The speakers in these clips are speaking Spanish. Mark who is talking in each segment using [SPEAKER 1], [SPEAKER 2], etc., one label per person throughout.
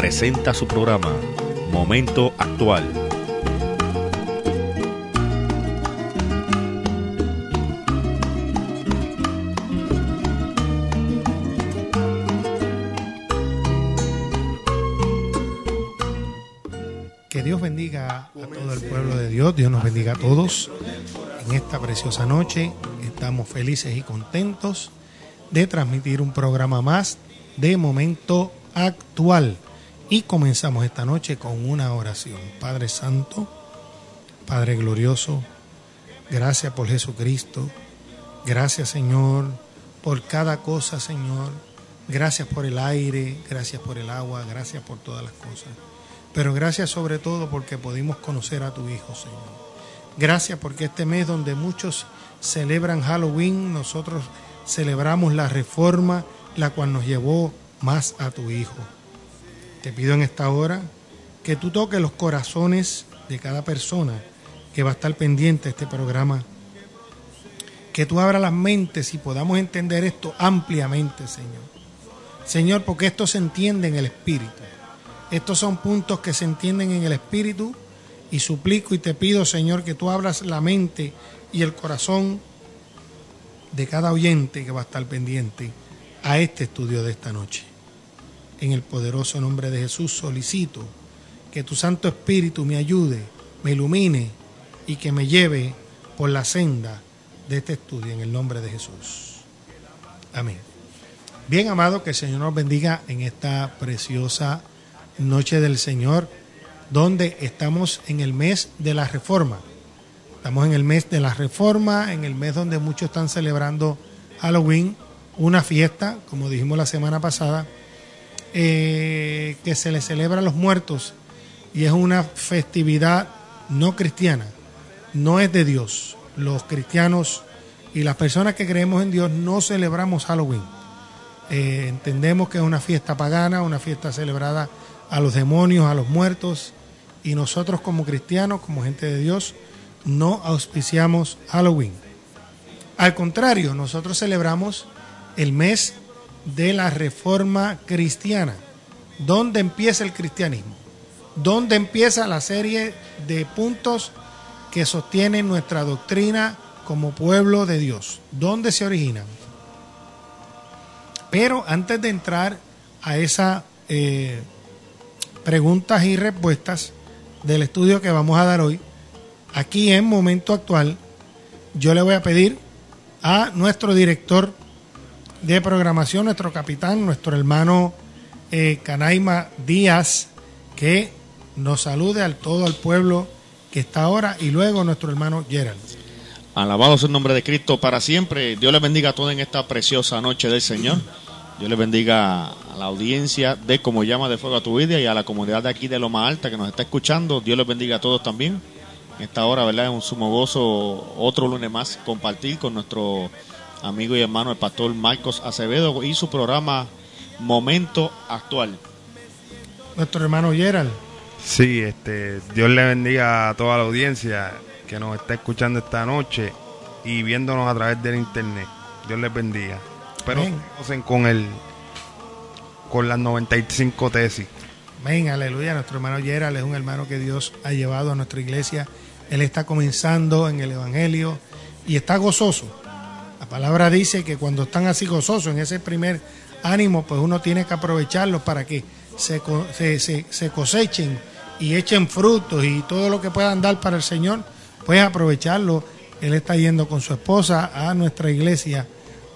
[SPEAKER 1] presenta su programa Momento Actual.
[SPEAKER 2] Que Dios bendiga a todo el pueblo de Dios, Dios nos bendiga a todos en esta preciosa noche. Estamos felices y contentos de transmitir un programa más de Momento Actual. Y comenzamos esta noche con una oración. Padre Santo, Padre Glorioso, gracias por Jesucristo. Gracias Señor por cada cosa, Señor. Gracias por el aire, gracias por el agua, gracias por todas las cosas. Pero gracias sobre todo porque pudimos conocer a tu Hijo, Señor. Gracias porque este mes donde muchos celebran Halloween, nosotros celebramos la reforma, la cual nos llevó más a tu Hijo. Te pido en esta hora que tú toques los corazones de cada persona que va a estar pendiente de este programa. Que tú abras las mentes y podamos entender esto ampliamente, Señor. Señor, porque esto se entiende en el Espíritu. Estos son puntos que se entienden en el Espíritu y suplico y te pido, Señor, que tú abras la mente y el corazón de cada oyente que va a estar pendiente a este estudio de esta noche. En el poderoso nombre de Jesús solicito que tu Santo Espíritu me ayude, me ilumine y que me lleve por la senda de este estudio en el nombre de Jesús. Amén. Bien, amado, que el Señor nos bendiga en esta preciosa noche del Señor, donde estamos en el mes de la reforma. Estamos en el mes de la reforma, en el mes donde muchos están celebrando Halloween, una fiesta, como dijimos la semana pasada, eh, que se le celebra a los muertos y es una festividad no cristiana, no es de Dios. Los cristianos y las personas que creemos en Dios no celebramos Halloween. Eh, entendemos que es una fiesta pagana, una fiesta celebrada a los demonios, a los muertos, y nosotros como cristianos, como gente de Dios, no auspiciamos Halloween. Al contrario, nosotros celebramos el mes de la reforma cristiana. ¿Dónde empieza el cristianismo? ¿Dónde empieza la serie de puntos que sostienen nuestra doctrina como pueblo de Dios? ¿Dónde se originan? Pero antes de entrar a esas eh, preguntas y respuestas del estudio que vamos a dar hoy, aquí en Momento Actual, yo le voy a pedir a nuestro director de programación, nuestro capitán, nuestro hermano eh, Canaima Díaz, que nos salude al todo el pueblo que está ahora y luego nuestro hermano Gerald.
[SPEAKER 1] Alabado sea el nombre de Cristo para siempre. Dios les bendiga a todos en esta preciosa noche del Señor. Dios les bendiga a la audiencia de Como Llama de Fuego a tu Vida y a la comunidad de aquí de Loma Alta que nos está escuchando. Dios les bendiga a todos también. En esta hora, ¿verdad? Es un sumo gozo otro lunes más compartir con nuestro amigo y hermano el pastor Marcos Acevedo y su programa Momento Actual.
[SPEAKER 2] Nuestro hermano Gerald.
[SPEAKER 3] Sí, este, Dios le bendiga a toda la audiencia que nos está escuchando esta noche y viéndonos a través del internet. Dios les bendiga. Pero conocen con el con las 95 tesis.
[SPEAKER 2] Amén, aleluya. Nuestro hermano Gerald es un hermano que Dios ha llevado a nuestra iglesia. Él está comenzando en el Evangelio y está gozoso. La palabra dice que cuando están así gozosos, en ese primer ánimo, pues uno tiene que aprovecharlo para que se cosechen y echen frutos y todo lo que puedan dar para el Señor, pues aprovecharlo. Él está yendo con su esposa a nuestra iglesia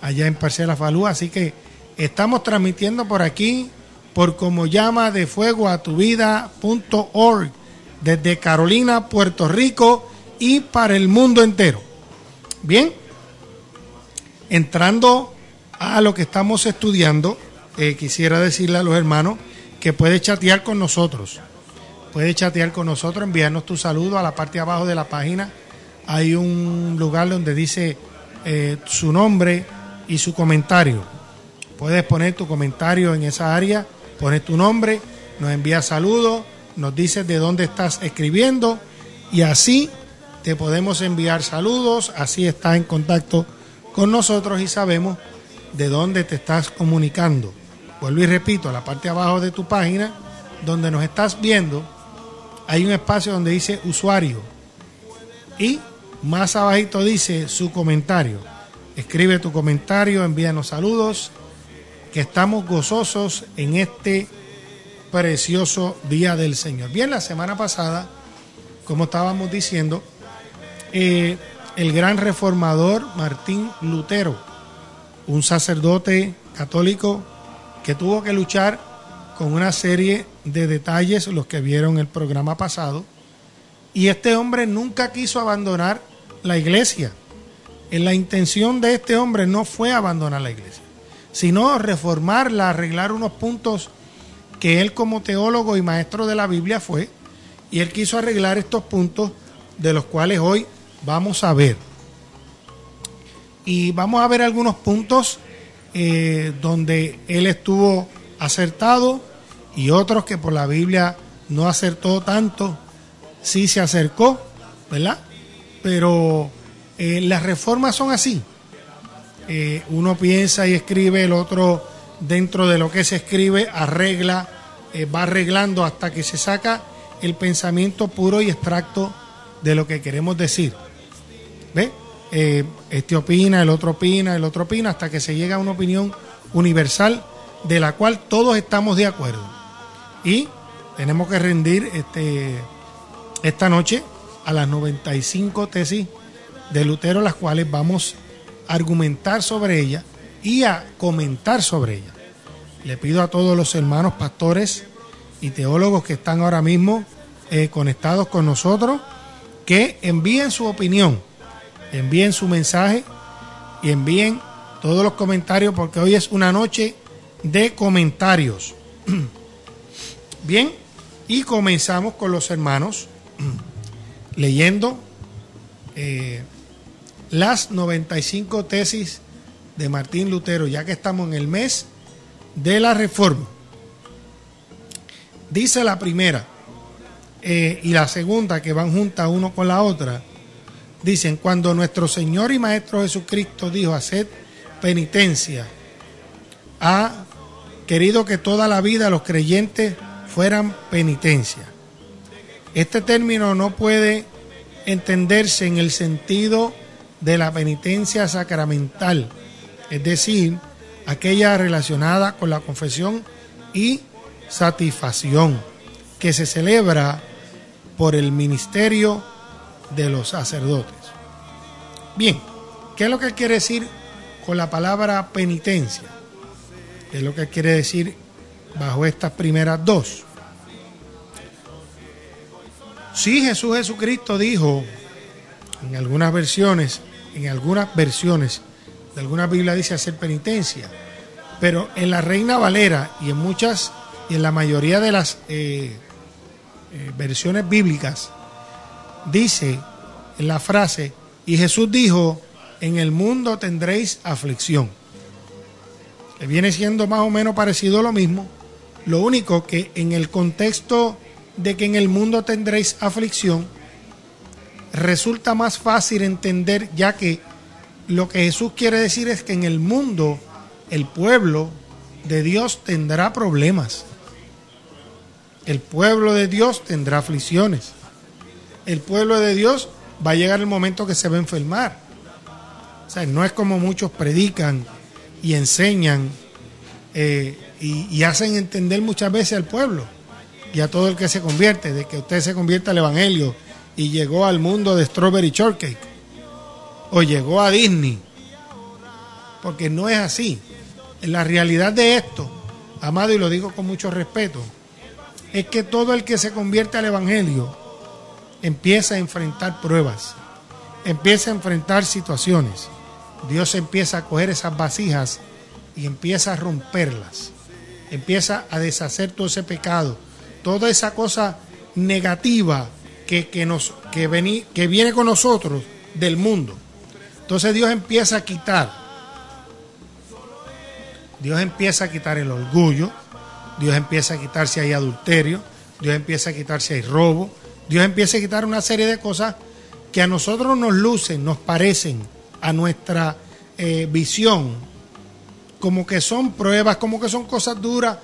[SPEAKER 2] allá en Parcela Falú, así que estamos transmitiendo por aquí por como llama de fuego a tu vida.org desde Carolina, Puerto Rico y para el mundo entero. Bien, entrando a lo que estamos estudiando, eh, quisiera decirle a los hermanos que puede chatear con nosotros. Puede chatear con nosotros, enviarnos tu saludo a la parte de abajo de la página. Hay un lugar donde dice eh, su nombre y su comentario. Puedes poner tu comentario en esa área, pones tu nombre, nos envías saludos, nos dices de dónde estás escribiendo y así te podemos enviar saludos, así estás en contacto con nosotros y sabemos de dónde te estás comunicando. Vuelvo y repito, a la parte de abajo de tu página donde nos estás viendo, hay un espacio donde dice usuario. Y más abajito dice su comentario. Escribe tu comentario, envíanos saludos, que estamos gozosos en este precioso día del Señor. Bien, la semana pasada, como estábamos diciendo, eh, el gran reformador Martín Lutero, un sacerdote católico que tuvo que luchar con una serie de detalles, los que vieron el programa pasado, y este hombre nunca quiso abandonar la iglesia. En la intención de este hombre no fue abandonar la iglesia, sino reformarla, arreglar unos puntos que él como teólogo y maestro de la Biblia fue, y él quiso arreglar estos puntos de los cuales hoy vamos a ver. Y vamos a ver algunos puntos eh, donde él estuvo acertado y otros que por la Biblia no acertó tanto, sí se acercó, ¿verdad? Pero eh, las reformas son así. Eh, uno piensa y escribe, el otro dentro de lo que se escribe arregla, va arreglando hasta que se saca el pensamiento puro y extracto de lo que queremos decir. ¿Ve? Eh, este opina, el otro opina, el otro opina, hasta que se llega a una opinión universal de la cual todos estamos de acuerdo. Y tenemos que rendir este, esta noche a las 95 tesis de Lutero, las cuales vamos a argumentar sobre ella y a comentar sobre ella. Le pido a todos los hermanos pastores y teólogos que están ahora mismo eh, conectados con nosotros que envíen su opinión envíen su mensaje y envíen todos los comentarios porque hoy es una noche de comentarios. Bien, y comenzamos con los hermanos leyendo eh, las 95 tesis de Martín Lutero, ya que estamos en el mes de la reforma. Dice la primera eh, y la segunda que van juntas uno con la otra Dicen, cuando nuestro Señor y Maestro Jesucristo dijo, haced penitencia, ha querido que toda la vida los creyentes fueran penitencia. Este término no puede entenderse en el sentido de la penitencia sacramental, es decir, aquella relacionada con la confesión y satisfacción que se celebra por el ministerio de los sacerdotes. Bien, ¿qué es lo que quiere decir con la palabra penitencia? ¿Qué es lo que quiere decir bajo estas primeras dos? Si Jesús Jesucristo dijo en algunas versiones, en algunas versiones de alguna Biblia dice hacer penitencia, pero en la Reina Valera y en muchas y en la mayoría de las eh, eh, versiones bíblicas dice en la frase, y Jesús dijo, en el mundo tendréis aflicción. Que viene siendo más o menos parecido a lo mismo, lo único que en el contexto de que en el mundo tendréis aflicción, resulta más fácil entender ya que lo que Jesús quiere decir es que en el mundo el pueblo de Dios tendrá problemas. El pueblo de Dios tendrá aflicciones el pueblo de Dios va a llegar el momento que se va a enfermar. O sea, no es como muchos predican y enseñan eh, y, hacen entender muchas veces al pueblo y a todo el que se convierte, de que usted se convierta al Evangelio y llegó al mundo de Strawberry Shortcake o llegó a Disney. Porque no es así. La realidad de esto, amado, y lo digo con mucho respeto, es que todo el que se convierte al Evangelio empieza a enfrentar pruebas, empieza a enfrentar situaciones. Dios empieza a coger esas vasijas y empieza a romperlas. Empieza a deshacer todo ese pecado, toda esa cosa negativa que, nos, que, que viene con nosotros del mundo. Entonces Dios empieza a quitar. Dios empieza a quitar el orgullo. Dios empieza a quitar si hay adulterio. Dios empieza a quitar si hay robo. Dios empieza a quitar una serie de cosas que a nosotros nos lucen, nos parecen a nuestra eh, visión, como que son pruebas, como que son cosas duras,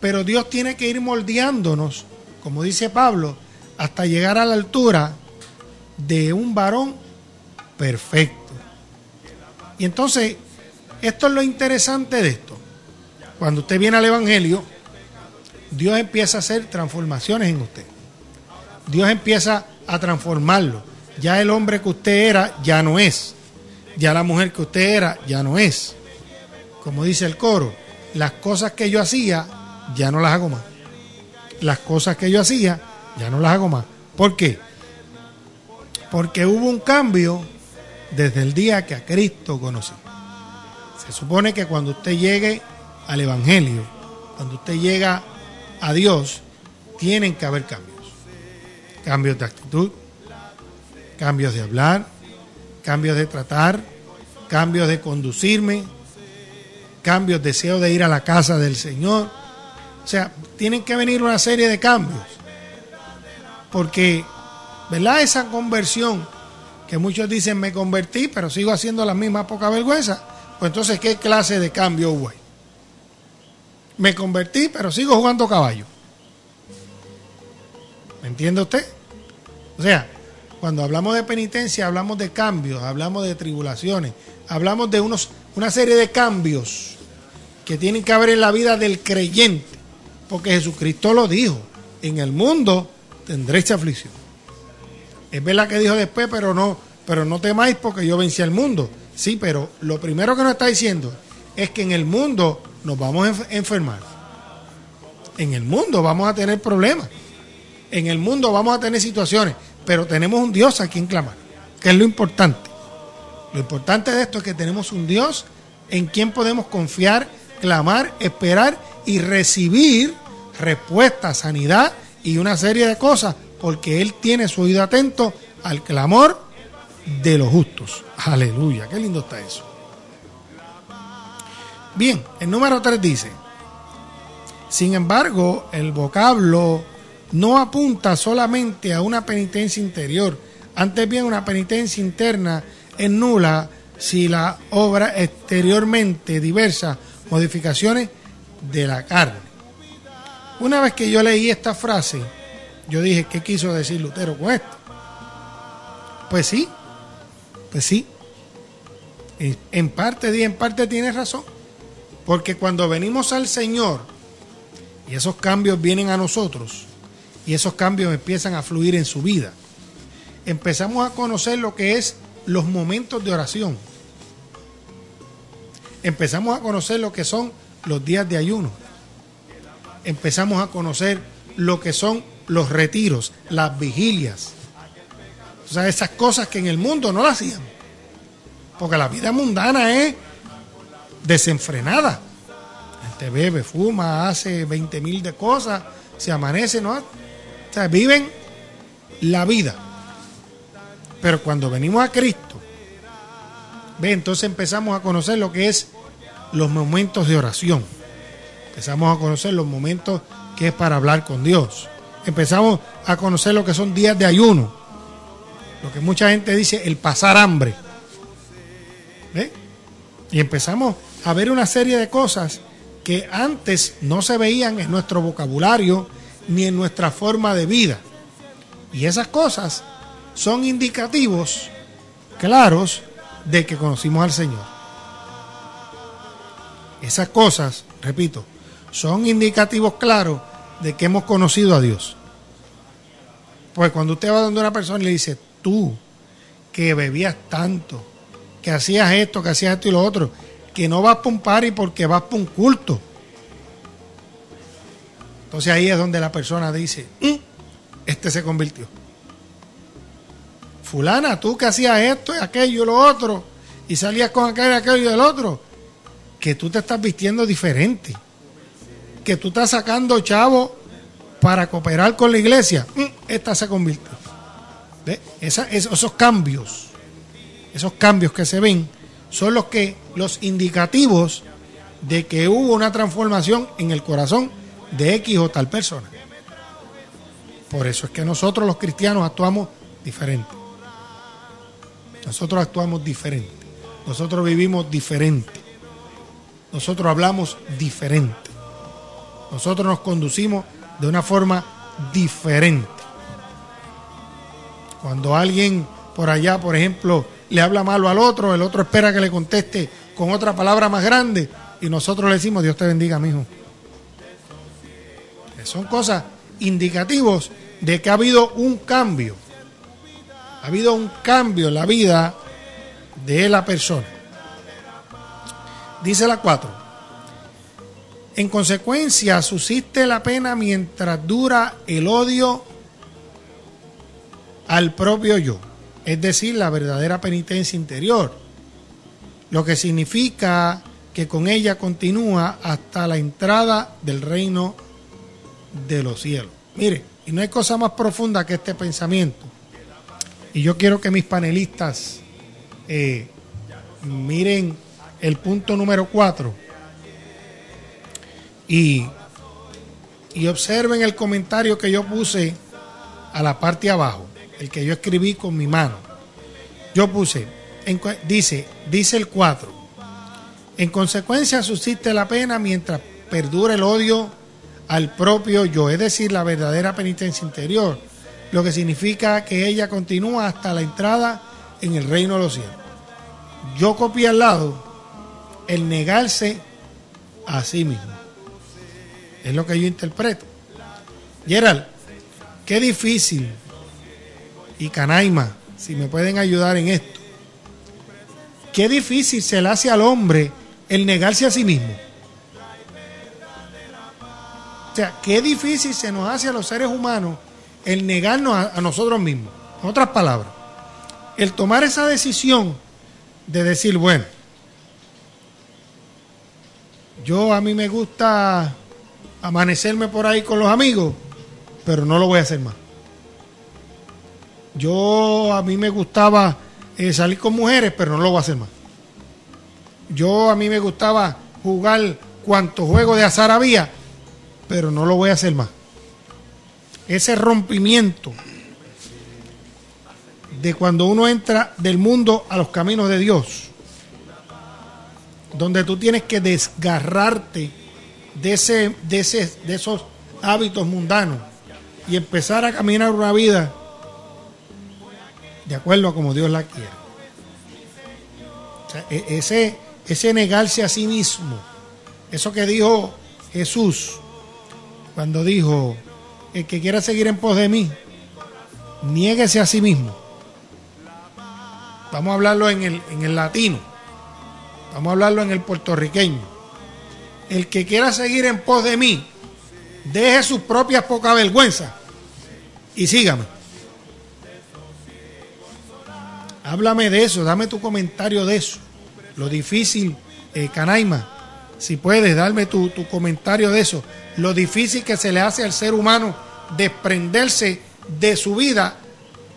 [SPEAKER 2] pero Dios tiene que ir moldeándonos, como dice Pablo, hasta llegar a la altura de un varón perfecto. Y entonces, esto es lo interesante de esto. Cuando usted viene al Evangelio, Dios empieza a hacer transformaciones en usted. Dios empieza a transformarlo. Ya el hombre que usted era ya no es. Ya la mujer que usted era ya no es. Como dice el coro, las cosas que yo hacía ya no las hago más. Las cosas que yo hacía ya no las hago más. ¿Por qué? Porque hubo un cambio desde el día que a Cristo conocí. Se supone que cuando usted llegue al Evangelio, cuando usted llega a Dios, tienen que haber cambios. Cambios de actitud, cambios de hablar, cambios de tratar, cambios de conducirme, cambios, deseo de ir a la casa del Señor. O sea, tienen que venir una serie de cambios. Porque, ¿verdad? Esa conversión que muchos dicen me convertí, pero sigo haciendo la misma poca vergüenza. Pues entonces, ¿qué clase de cambio hubo ahí? Me convertí, pero sigo jugando caballo. ¿Me entiende usted? O sea, cuando hablamos de penitencia, hablamos de cambios, hablamos de tribulaciones, hablamos de unos, una serie de cambios que tienen que haber en la vida del creyente. Porque Jesucristo lo dijo, en el mundo tendréis aflicción. Es verdad que dijo después, pero no, pero no temáis porque yo vencí al mundo. Sí, pero lo primero que nos está diciendo es que en el mundo nos vamos a enfermar. En el mundo vamos a tener problemas. En el mundo vamos a tener situaciones, pero tenemos un Dios a quien clamar, que es lo importante. Lo importante de esto es que tenemos un Dios en quien podemos confiar, clamar, esperar y recibir respuesta, sanidad y una serie de cosas, porque Él tiene su oído atento al clamor de los justos. Aleluya, qué lindo está eso. Bien, el número 3 dice, sin embargo, el vocablo no apunta solamente a una penitencia interior, antes bien una penitencia interna es nula si la obra exteriormente diversas modificaciones de la carne. Una vez que yo leí esta frase, yo dije, ¿qué quiso decir Lutero con esto? Pues sí, pues sí. En parte, en parte tiene razón. Porque cuando venimos al Señor y esos cambios vienen a nosotros y esos cambios empiezan a fluir en su vida, empezamos a conocer lo que es los momentos de oración. Empezamos a conocer lo que son los días de ayuno. Empezamos a conocer lo que son los retiros, las vigilias. O sea, esas cosas que en el mundo no las hacían. Porque la vida mundana es desenfrenada. La gente bebe, fuma, hace 20 mil de cosas, se amanece, ¿no? Sea, viven la vida. Pero cuando venimos a Cristo, ve, entonces empezamos a conocer lo que es los momentos de oración. Empezamos a conocer los momentos que es para hablar con Dios. Empezamos a conocer lo que son días de ayuno. Lo que mucha gente dice, el pasar hambre. ¿Ve? Y empezamos a ver una serie de cosas que antes no se veían en nuestro vocabulario ni en nuestra forma de vida. Y esas cosas son indicativos claros de que conocimos al Señor. Esas cosas, repito, son indicativos claros de que hemos conocido a Dios. Pues cuando usted va donde una persona y le dice, tú, que bebías tanto, que hacías esto, que hacías esto y lo otro, que no vas para un party porque vas para un culto. Entonces ahí es donde la persona dice, mm, este se convirtió. Fulana, tú que hacías esto y aquello y lo otro, y salías con aquello y aquello y el otro, que tú te estás vistiendo diferente, que tú estás sacando chavo para cooperar con la iglesia, mm, esta se convirtió. esos cambios, esos cambios que se ven, son los que los indicativos de que hubo una transformación en el corazón de X o tal persona. Por eso es que nosotros los cristianos actuamos diferente. Nosotros actuamos diferente. Nosotros vivimos diferente. Nosotros hablamos diferente. nosotros nos conducimos de una forma diferente. Cuando alguien por allá, por ejemplo, le habla malo al otro, el otro espera que le conteste con otra palabra más grande y nosotros le decimos, Dios te bendiga, mi hijo. Son cosas indicativos de que ha habido un cambio. Ha habido un cambio en la vida de la persona. Dice la 4. En consecuencia, subsiste la pena mientras dura el odio al propio yo, es decir, la verdadera penitencia interior, lo que significa que con ella continúa hasta la entrada del reino de los cielos. Mire, y no hay cosa más profunda que este pensamiento. Y yo quiero que mis panelistas eh, miren el punto número 4 y, y observen el comentario que yo puse a la parte de abajo, el que yo escribí con mi mano. Yo puse, dice, dice el 4, en consecuencia subsiste la pena mientras perdura el odio al propio yo, es decir, la verdadera penitencia interior, lo que significa que ella continúa hasta la entrada en el reino de los cielos. Yo copié al lado el negarse a sí mismo. Es lo que yo interpreto. Gerald, qué difícil, y Canaima, si me pueden ayudar en esto, qué difícil se le hace al hombre el negarse a sí mismo. O sea, qué difícil se nos hace a los seres humanos el negarnos a, nosotros mismos. En otras palabras, el tomar esa decisión de decir, bueno, yo a mí me gusta amanecerme por ahí con los amigos, pero no lo voy a hacer más. Yo a mí me gustaba eh, salir con mujeres, pero no lo voy a hacer más. Yo a mí me gustaba jugar cuantos juegos de azar había, pero no lo voy a hacer más. Ese rompimiento de cuando uno entra del mundo a los caminos de Dios, donde tú tienes que desgarrarte de, ese, de, ese, de esos hábitos mundanos y empezar a caminar una vida de acuerdo a como Dios la quiere. E, ese, ese negarse a sí mismo, eso que dijo Jesús, cuando dijo, el que quiera seguir en pos de mí, niéguese a sí mismo. Vamos a hablarlo en el, en el latino, vamos a hablarlo en el puertorriqueño. El que quiera seguir en pos de mí, deje sus propias poca vergüenza y sígame. Háblame de eso, dame tu comentario de eso. Lo difícil, eh, Canaima, si puedes, darme tu, tu comentario de eso lo difícil que se le hace al ser humano desprenderse de su vida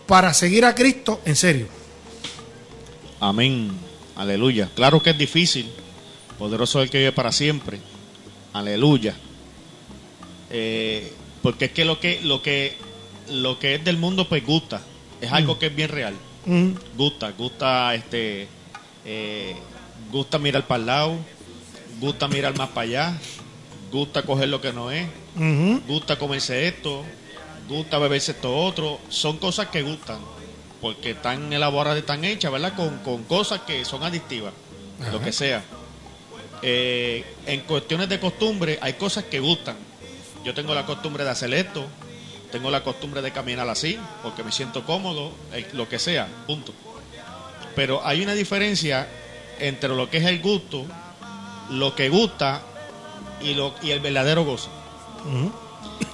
[SPEAKER 2] para seguir a Cristo en serio.
[SPEAKER 1] Amén. Aleluya. Claro que es difícil. Poderoso el que vive para siempre. Aleluya. Eh, porque es que lo que lo que lo que es del mundo pues gusta. Es algo mm. que es bien real. Mm. Gusta, gusta este eh, gusta mirar para el lado, gusta mirar más para allá, gusta coger lo que no es, gusta comerse esto, gusta beberse esto otro, son cosas que gustan, porque están elaboradas, están hechas, ¿verdad? Con, cosas que son adictivas, lo que sea. Eh, en cuestiones de costumbre hay cosas que gustan. Yo tengo la costumbre de hacer esto, tengo la costumbre de caminar así, porque me siento cómodo, lo que sea, punto. Pero hay una diferencia entre lo que es el gusto, lo que gusta y, lo, y el verdadero gozo.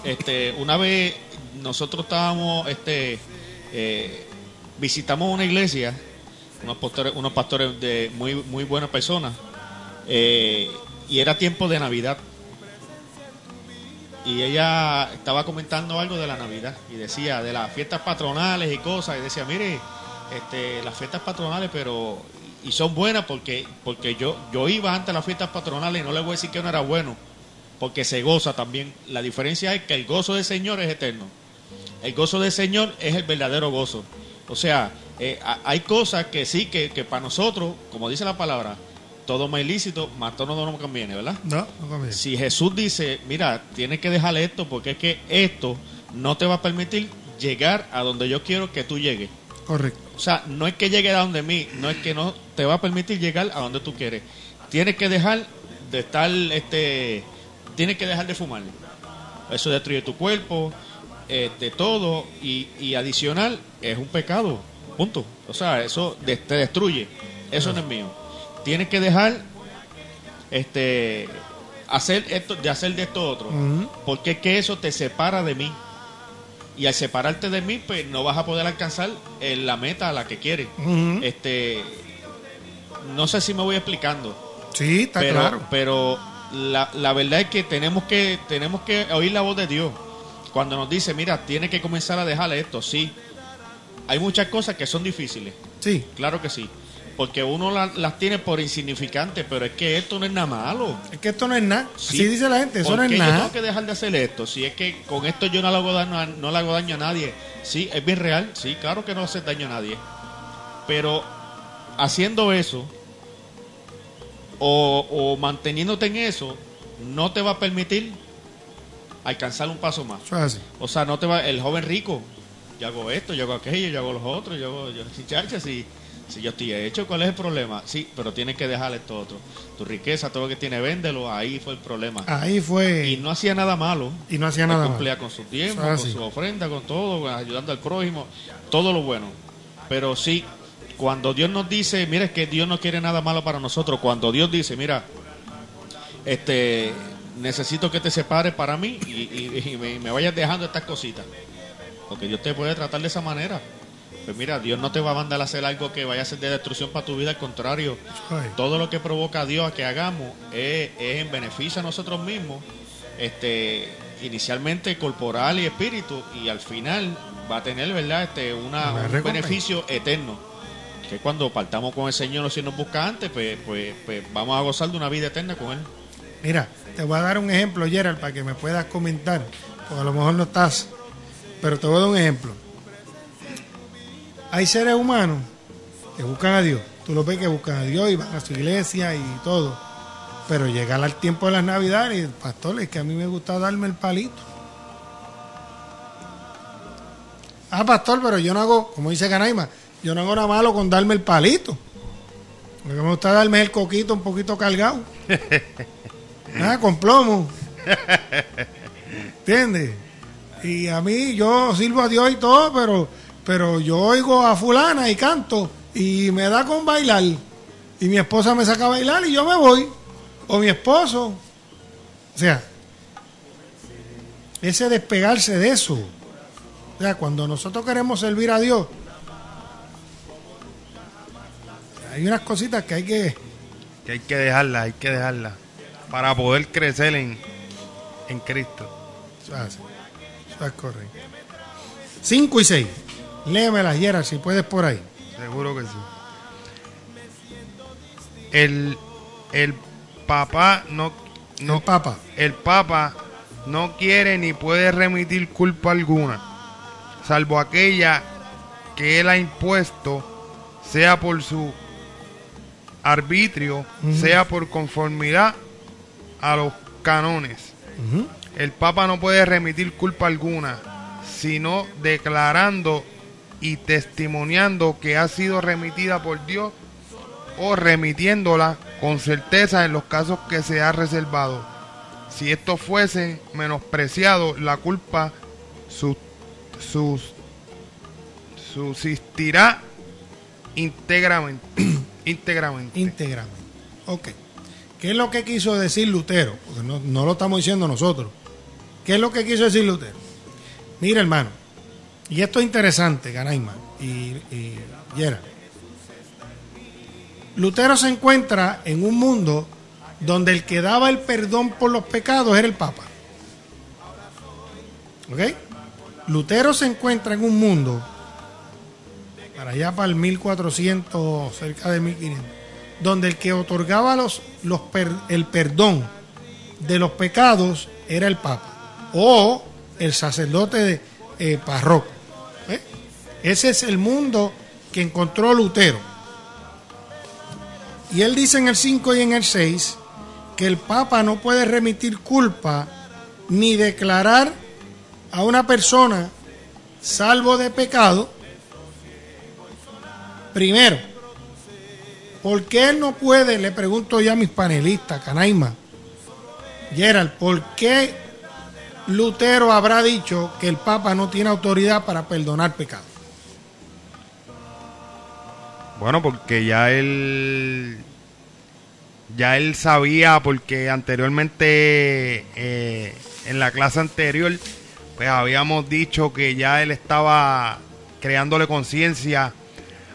[SPEAKER 1] este, una vez nosotros estábamos, este, eh, visitamos una iglesia, unos pastores, unos pastores de muy, muy buenas personas, eh, y era tiempo de Navidad. Y ella estaba comentando algo de la Navidad y decía de las fiestas patronales y cosas, y decía, mire, este, las fiestas patronales, pero y son buenas porque porque yo yo iba antes a las fiestas patronales y no le voy a decir que no era bueno porque se goza también la diferencia es que el gozo del Señor es eterno el gozo del Señor es el verdadero gozo o sea eh, hay cosas que sí que, que para nosotros como dice la palabra todo me ilícito, más todo no me conviene, ¿verdad?
[SPEAKER 2] No, no conviene.
[SPEAKER 1] Si Jesús dice, mira, tienes que dejar esto porque es que esto no te va a permitir llegar a donde yo quiero que tú llegues.
[SPEAKER 2] Correcto.
[SPEAKER 1] O sea, no es que llegue a donde mí, no es que no te va a permitir llegar a donde tú quieres. Tienes que dejar de estar, este, tienes que dejar de fumar. Eso destruye tu cuerpo, este, todo, y, y adicional es un pecado, punto. O sea, eso de- te destruye, eso no es mío. Tienes que dejar, este, hacer esto, de hacer de esto otro, porque es que eso te separa de mí. Y al separarte de mí, pues no vas a poder alcanzar eh, la meta a la que quieres. Este, no sé si me voy explicando,
[SPEAKER 2] Sí, está
[SPEAKER 1] pero,
[SPEAKER 2] claro.
[SPEAKER 1] pero la, la verdad es que tenemos que tenemos que oír la voz de Dios cuando nos dice, mira, tienes que comenzar a dejarle esto. Sí, hay muchas cosas que son difíciles,
[SPEAKER 2] Sí,
[SPEAKER 1] claro que sí, porque uno la- las tiene por insignificante, pero es que esto no es nada malo.
[SPEAKER 2] es que esto no es nada.
[SPEAKER 1] Sí.
[SPEAKER 2] Así dice la gente, eso no
[SPEAKER 1] ¿Por
[SPEAKER 2] es
[SPEAKER 1] qué yo
[SPEAKER 2] nada.
[SPEAKER 1] tengo que dejar de hacer esto? Si es que con esto yo no le hago daño a, no le hago daño a nadie. Sí, es bien real. Sí, claro que no hace daño a nadie. Pero haciendo eso o, o manteniéndote en eso, no te va a permitir alcanzar un paso más. O sea, no te va, el joven rico, yo hago esto, yo hago aquello, yo hago los otros, yo hago, yo, chacha, si, si yo estoy hecho, ¿cuál es el problema? Sí, pero tienes que dejar esto otro. Tu riqueza, todo lo que tiene, véndelo, ahí fue el problema.
[SPEAKER 2] Ahí fue.
[SPEAKER 1] Y no hacía nada malo.
[SPEAKER 2] Y no hacía nada
[SPEAKER 1] cumplía con su tiempo, con su ofrenda, con todo, ayudando al prójimo, todo lo bueno. Pero sí, cuando Dios nos dice, mira, es que Dios no quiere nada malo para nosotros. Cuando Dios dice, mira, este, necesito que te separes para mí y, y- y me, me vayas dejando estas cositas. Porque Dios te puede tratar de esa manera. Pues mira, Dios no te va a mandar a hacer algo que vaya a ser de destrucción para tu vida, al contrario. Todo lo que provoca a Dios a que hagamos es, es en beneficio a nosotros mismos, este, inicialmente corporal y espíritu, y al final va a tener, ¿verdad? Este, una, un beneficio eterno. Que cuando partamos con el Señor, si nos busca antes, pues, pues, pues vamos a gozar de una vida eterna con Él.
[SPEAKER 2] Mira, te voy a dar un ejemplo, Gerald, para que me puedas comentar. Porque a lo mejor no estás. Pero te voy a dar un ejemplo. Hay seres humanos que buscan a Dios. Tú lo ves que buscan a Dios y van a su iglesia y todo. Pero llega al tiempo de las navidades y, pastor, es que a mí me gusta darme el palito. Ah, pastor, pero yo no hago, como dice Canaima, yo no hago nada malo con darme el palito. Lo que me gusta darme es el coquito un poquito cargado. Ah, con plomo. ¿Entiendes? Y a mí, yo sirvo a Dios y todo, pero, pero yo oigo a fulana y canto y me da con bailar. Y mi esposa me saca a bailar y yo me voy. O mi esposo. O sea, ese despegarse de eso. O sea, cuando nosotros queremos servir a Dios, hay unas cositas que hay que...
[SPEAKER 3] Que hay que dejarla, hay que dejarla. Para poder crecer en, en Cristo.
[SPEAKER 2] Eso es así. Eso es correcto. 5 y 6. Léemelas, Gerard, si puedes por ahí.
[SPEAKER 3] Seguro que sí. El, el papá no,
[SPEAKER 2] No, Papa.
[SPEAKER 3] el Papa no quiere ni puede remitir culpa alguna, salvo aquella que él ha impuesto, sea por su arbitrio, sea por conformidad a los canones. El Papa no puede remitir culpa alguna, sino declarando y testimoniando que ha sido remitida por Dios o remitiéndola con certeza en los casos que se ha reservado. Si esto fuese menospreciado, la culpa su- sus- subsistirá íntegramente. íntegramente.
[SPEAKER 2] íntegramente. Ok. ¿Qué es lo que quiso decir Lutero? Porque no, no lo estamos diciendo nosotros. ¿Qué es lo que quiso decir Lutero? Mira, hermano, y esto es interesante, Ganaima y, y Yera. Lutero se encuentra en un mundo donde el que daba el perdón por los pecados era el Papa. ¿Ok? Lutero se encuentra en un mundo, para allá para el 1400, cerca de 1500, donde el que otorgaba los, los el perdón de los pecados era el Papa o el sacerdote de eh, párroco. Ese es el mundo que encontró Lutero. Y él dice en el 5 y en el 6 que el Papa no puede remitir culpa ni declarar a una persona salvo de pecado. Primero, ¿por qué él no puede? Le pregunto yo a mis panelistas, Canaima, Gerald, ¿por qué Lutero habrá dicho que el Papa no tiene autoridad para perdonar pecados?
[SPEAKER 3] Bueno, porque ya él ya él sabía porque anteriormente eh, en la clase anterior pues habíamos dicho que ya él estaba creándole conciencia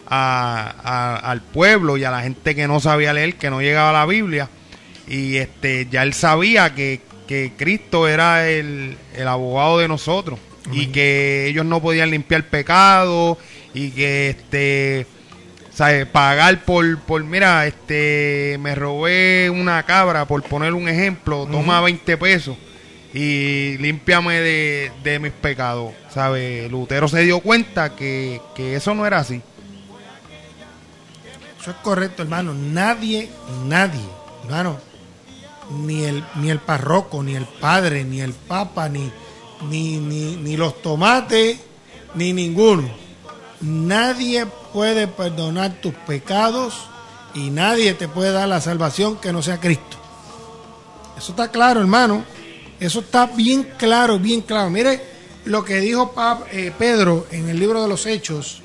[SPEAKER 3] al pueblo y a la gente que no sabía leer, que no llegaba a la Biblia. Y este ya él sabía que, que Cristo era el, el, abogado de nosotros y que ellos no podían limpiar pecado y que este pagar por, por, mira, este, me robé una cabra, por poner un ejemplo, toma 20 pesos y límpiame de, de mis pecados, ¿sabes? Lutero se dio cuenta que, que eso no era así.
[SPEAKER 2] Eso es correcto, hermano. Nadie, nadie, hermano, ni el, ni el párroco, ni el padre, ni el papa, ni, ni, ni, ni los tomates, ni ninguno. Nadie puede perdonar tus pecados y nadie te puede dar la salvación que no sea Cristo. Eso está claro, hermano. Eso está bien claro, bien claro. Mire lo que dijo eh, Pedro en el libro de los Hechos.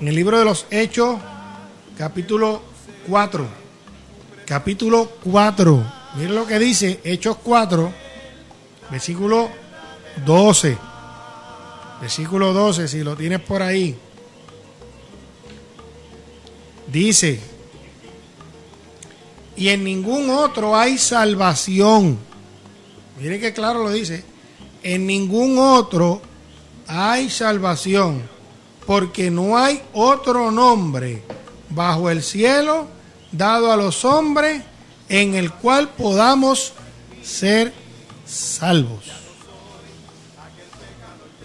[SPEAKER 2] En el libro de los Hechos, capítulo 4. Capítulo 4. Mire lo que dice Hechos 4, versículo 12. Versículo 12, si lo tienes por ahí. Dice, y en ningún otro hay salvación. Mire que claro lo dice. En ningún otro hay salvación, porque no hay otro nombre bajo el cielo dado a los hombres en el cual podamos ser salvos.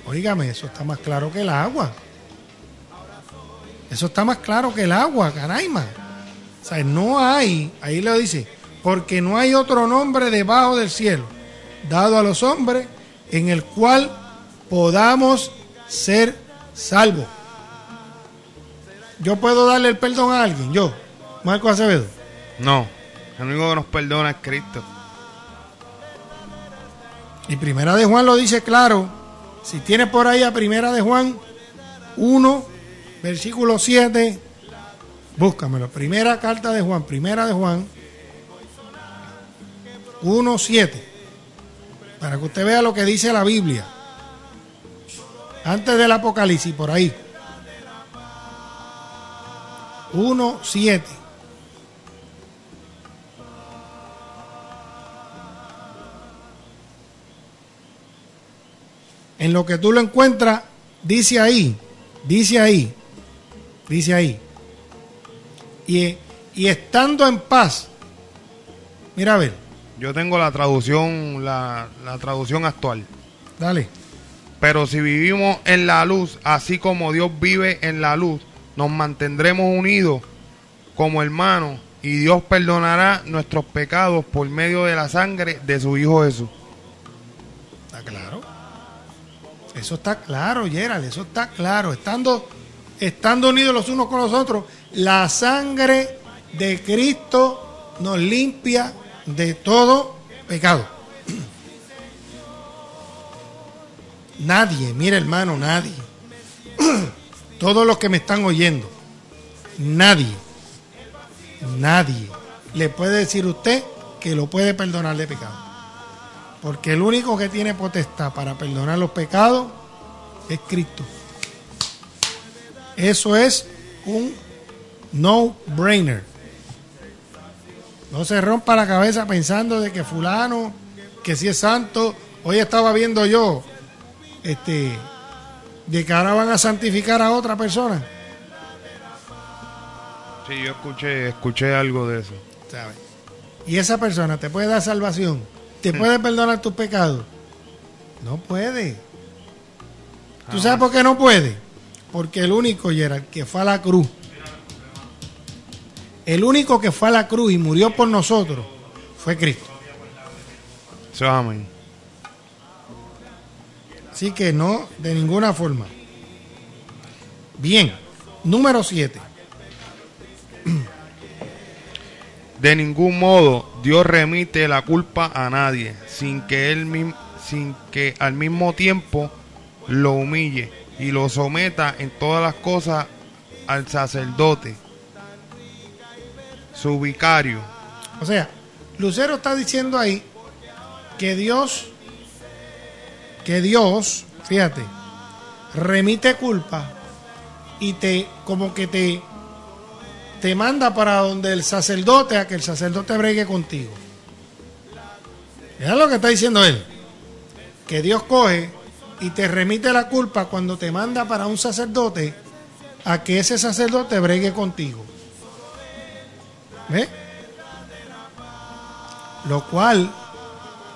[SPEAKER 2] Óigame, eso está más claro que el agua. Eso está más claro que el agua, caraima. O sea, no hay, ahí lo dice, porque no hay otro nombre debajo del cielo dado a los hombres en el cual podamos ser salvos. Yo puedo darle el perdón a alguien, yo, Marco Acevedo.
[SPEAKER 3] No, el único que nos perdona es Cristo.
[SPEAKER 2] Y Primera de Juan lo dice claro, si tienes por ahí a Primera de Juan 1, versículo 7, búscamelo. Primera carta de Juan, Primera de Juan 1, 7. Para que usted vea lo que dice la Biblia. Antes del Apocalipsis, por ahí. 1, 7. en lo que tú lo encuentras, dice ahí, dice ahí, dice ahí. Y, y estando en paz, mira a ver.
[SPEAKER 3] Yo tengo la traducción, la, la traducción actual.
[SPEAKER 2] Dale.
[SPEAKER 3] Pero si vivimos en la luz, así como Dios vive en la luz, nos mantendremos unidos como hermanos y Dios perdonará nuestros pecados por medio de la sangre de su Hijo Jesús.
[SPEAKER 2] Está claro. Eso está claro, Gerald, eso está claro. Estando, estando unidos los unos con los otros, la sangre de Cristo nos limpia de todo pecado. Nadie, mire hermano, nadie. Todos los que me están oyendo, nadie, nadie le puede decir a usted que lo puede perdonar de pecado. Porque el único que tiene potestad para perdonar los pecados es Cristo. Eso es un no-brainer. No se rompa la cabeza pensando de que fulano, que si es santo, hoy estaba viendo yo, este, de que ahora van a santificar a otra persona.
[SPEAKER 3] Sí, yo escuché, escuché algo de eso.
[SPEAKER 2] Y esa persona te puede dar salvación ¿Te puede perdonar tus pecados? No puede. ¿Tú sabes por qué no puede? Porque el único, Gerard, que fue a la cruz, El único que fue a la cruz y murió por nosotros fue Cristo.
[SPEAKER 3] Eso es amén.
[SPEAKER 2] Así que no, de ninguna forma. Bien, número 7.
[SPEAKER 3] De ningún modo Dios remite la culpa a nadie sin que él sin que al mismo tiempo lo humille y lo someta en todas las cosas al sacerdote, su vicario.
[SPEAKER 2] O sea, Lucero está diciendo ahí que Dios, que Dios, fíjate, remite culpa y te, como que te, te manda para donde el sacerdote, a que el sacerdote bregue contigo. Es lo que está diciendo él que Dios coge y te remite la culpa cuando te manda para un sacerdote a que ese sacerdote bregue contigo. ¿Ve? Lo cual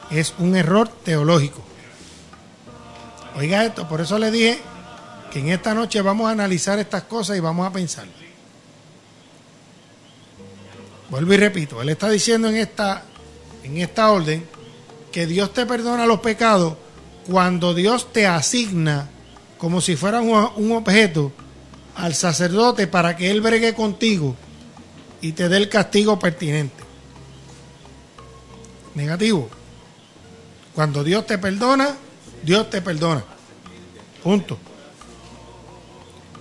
[SPEAKER 2] es un error teológico. Oiga esto, por eso le dije que en esta noche vamos a analizar estas cosas y vamos a pensar. Vuelvo y repito, él está diciendo en esta, en esta orden que Dios te perdona los pecados cuando Dios te asigna como si fuera un, objeto al sacerdote para que él bregue contigo y te dé el castigo pertinente. Negativo. Cuando Dios te perdona, Dios te perdona. Punto.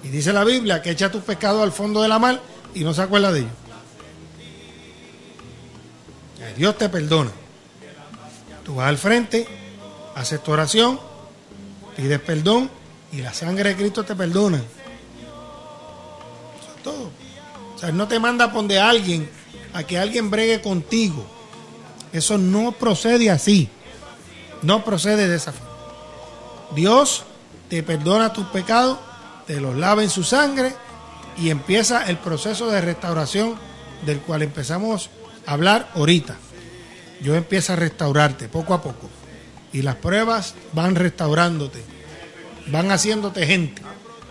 [SPEAKER 2] Y dice la Biblia que echa tus pecados al fondo de la mar y no se acuerda de ellos. Dios te perdona. Tú vas al frente haces tu oración, pides perdón y la sangre de Cristo te perdona. Eso es todo. O sea, no te manda a poner a alguien a que alguien bregue contigo. Eso no procede así. No procede de esa forma. Dios te perdona tus pecados, te los lava en su sangre y empieza el proceso de restauración del cual empezamos a hablar ahorita. Yo empiezo a restaurarte poco a poco. Y las pruebas van restaurándote, van haciéndote gente,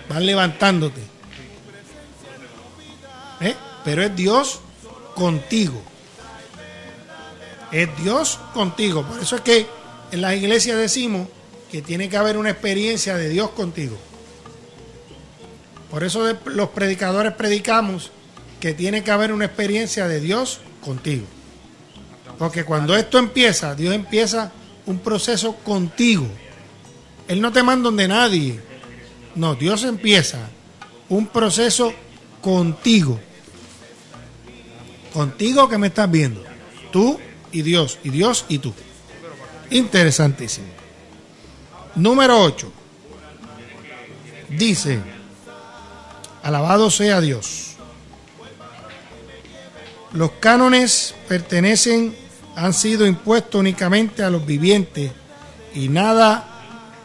[SPEAKER 2] van levantándote. ¿Eh? Pero es Dios contigo. Es Dios contigo. Por eso es que en las iglesias decimos que tiene que haber una experiencia de Dios contigo. Por eso los predicadores predicamos que tiene que haber una experiencia de Dios contigo. Porque cuando esto empieza, Dios empieza un proceso contigo. Él no te manda donde nadie. No, Dios empieza un proceso contigo. Contigo que me estás viendo. Tú y Dios. Y Dios y tú. Interesantísimo. Número 8. Dice, alabado sea Dios. Los cánones pertenecen han sido impuestos únicamente a los vivientes y nada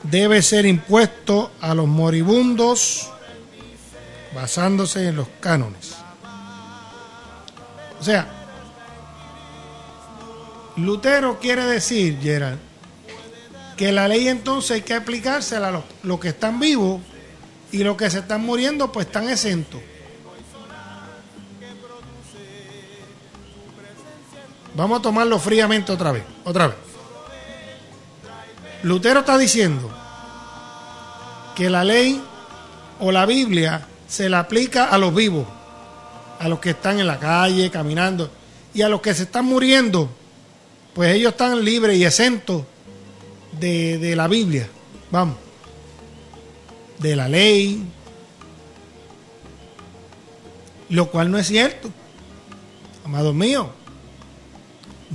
[SPEAKER 2] debe ser impuesto a los moribundos basándose en los cánones. O sea, Lutero quiere decir, Gerald, que la ley entonces hay que aplicársela a los, los que están vivos y los que se están muriendo pues están exentos. Vamos a tomarlo fríamente otra vez, otra vez. Lutero está diciendo que la ley o la Biblia se la aplica a los vivos, a los que están en la calle caminando y a los que se están muriendo, pues ellos están libres y exentos de, de la Biblia, vamos, de la ley, lo cual no es cierto, amados míos.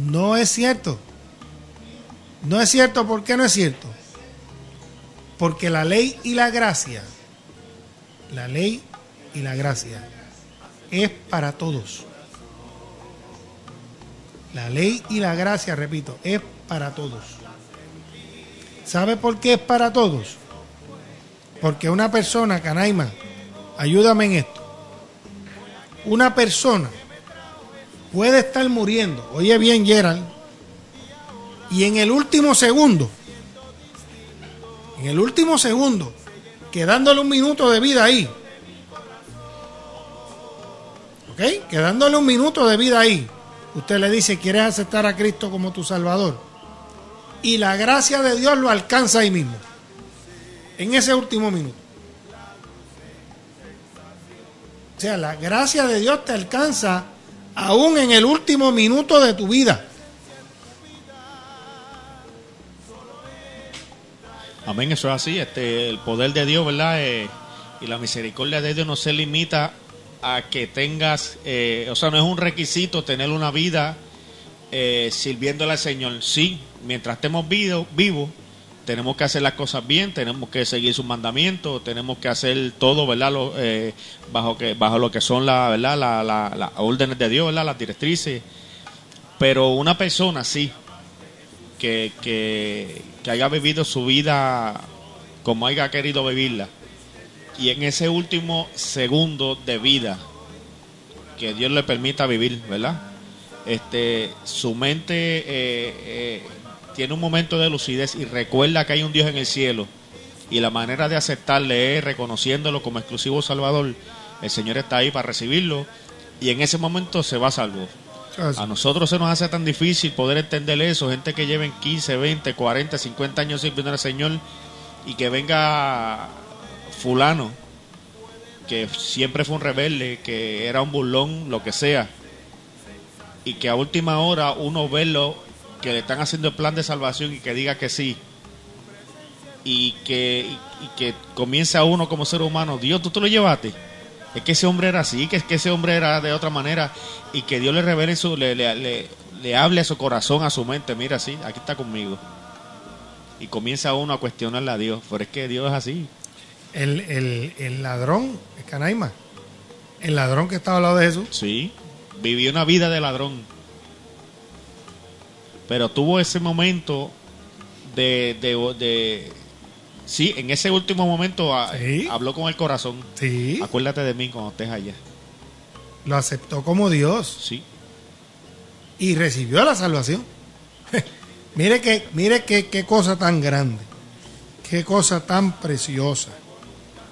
[SPEAKER 2] No es cierto. No es cierto, ¿por qué no es cierto? Porque la ley y la gracia, la ley y la gracia es para todos. La ley y la gracia, repito, es para todos. ¿Sabe por qué es para todos? Porque una persona, Canaima, ayúdame en esto. Una persona puede estar muriendo, oye bien Gerald, y en el último segundo, en el último segundo, quedándole un minuto de vida ahí, ¿ok? Quedándole un minuto de vida ahí, usted le dice, ¿quieres aceptar a Cristo como tu Salvador? Y la gracia de Dios lo alcanza ahí mismo, en ese último minuto. O sea, la gracia de Dios te alcanza aún en el último minuto de tu vida.
[SPEAKER 1] Amén, eso es así. Este, el poder de Dios, ¿verdad? Eh, y la misericordia de Dios no se limita a que tengas, eh, o sea, no es un requisito tener una vida eh, sirviéndole al Señor. Sí, mientras estemos vivos, tenemos que hacer las cosas bien, tenemos que seguir sus mandamientos, tenemos que hacer todo, ¿verdad? Eh, bajo que bajo lo que son la, ¿verdad? las órdenes de Dios, ¿verdad? Las directrices. Pero una persona sí que, que, que haya vivido su vida como haya querido vivirla y en ese último segundo de vida que Dios le permita vivir, ¿verdad? Este, su mente eh, eh, tiene un momento de lucidez y recuerda que hay un Dios en el cielo y la manera de aceptarle es reconociéndolo como exclusivo Salvador. El Señor está ahí para recibirlo y en ese momento se va a salvo. A nosotros se nos hace tan difícil poder entender eso. Gente que lleven 15, 20, 40, 50 años sirviendo al Señor y que venga fulano, que siempre fue un rebelde, que era un burlón, lo que sea, y que a última hora uno verlo que le están haciendo el plan de salvación y que diga que sí, y que, y, que comienza uno como ser humano, Dios, tú te lo llevaste. Es que ese hombre era así, que es que ese hombre era de otra manera y que Dios le revele su, le, le, le, hable a su corazón, a su mente, mira, sí, aquí está conmigo. Y comienza uno a cuestionarle a Dios, pero es que Dios es así.
[SPEAKER 2] El, el, el ladrón, el canaima, el ladrón que estaba al lado de Jesús.
[SPEAKER 1] Sí, vivió una vida de ladrón pero tuvo ese momento de, de, sí, en ese último momento ah, habló con el corazón.
[SPEAKER 2] Sí.
[SPEAKER 1] Acuérdate de mí cuando estés allá.
[SPEAKER 2] Lo aceptó como Dios.
[SPEAKER 1] Sí.
[SPEAKER 2] Y recibió la salvación. mire que, mire qué, qué cosa tan grande. Qué cosa tan preciosa.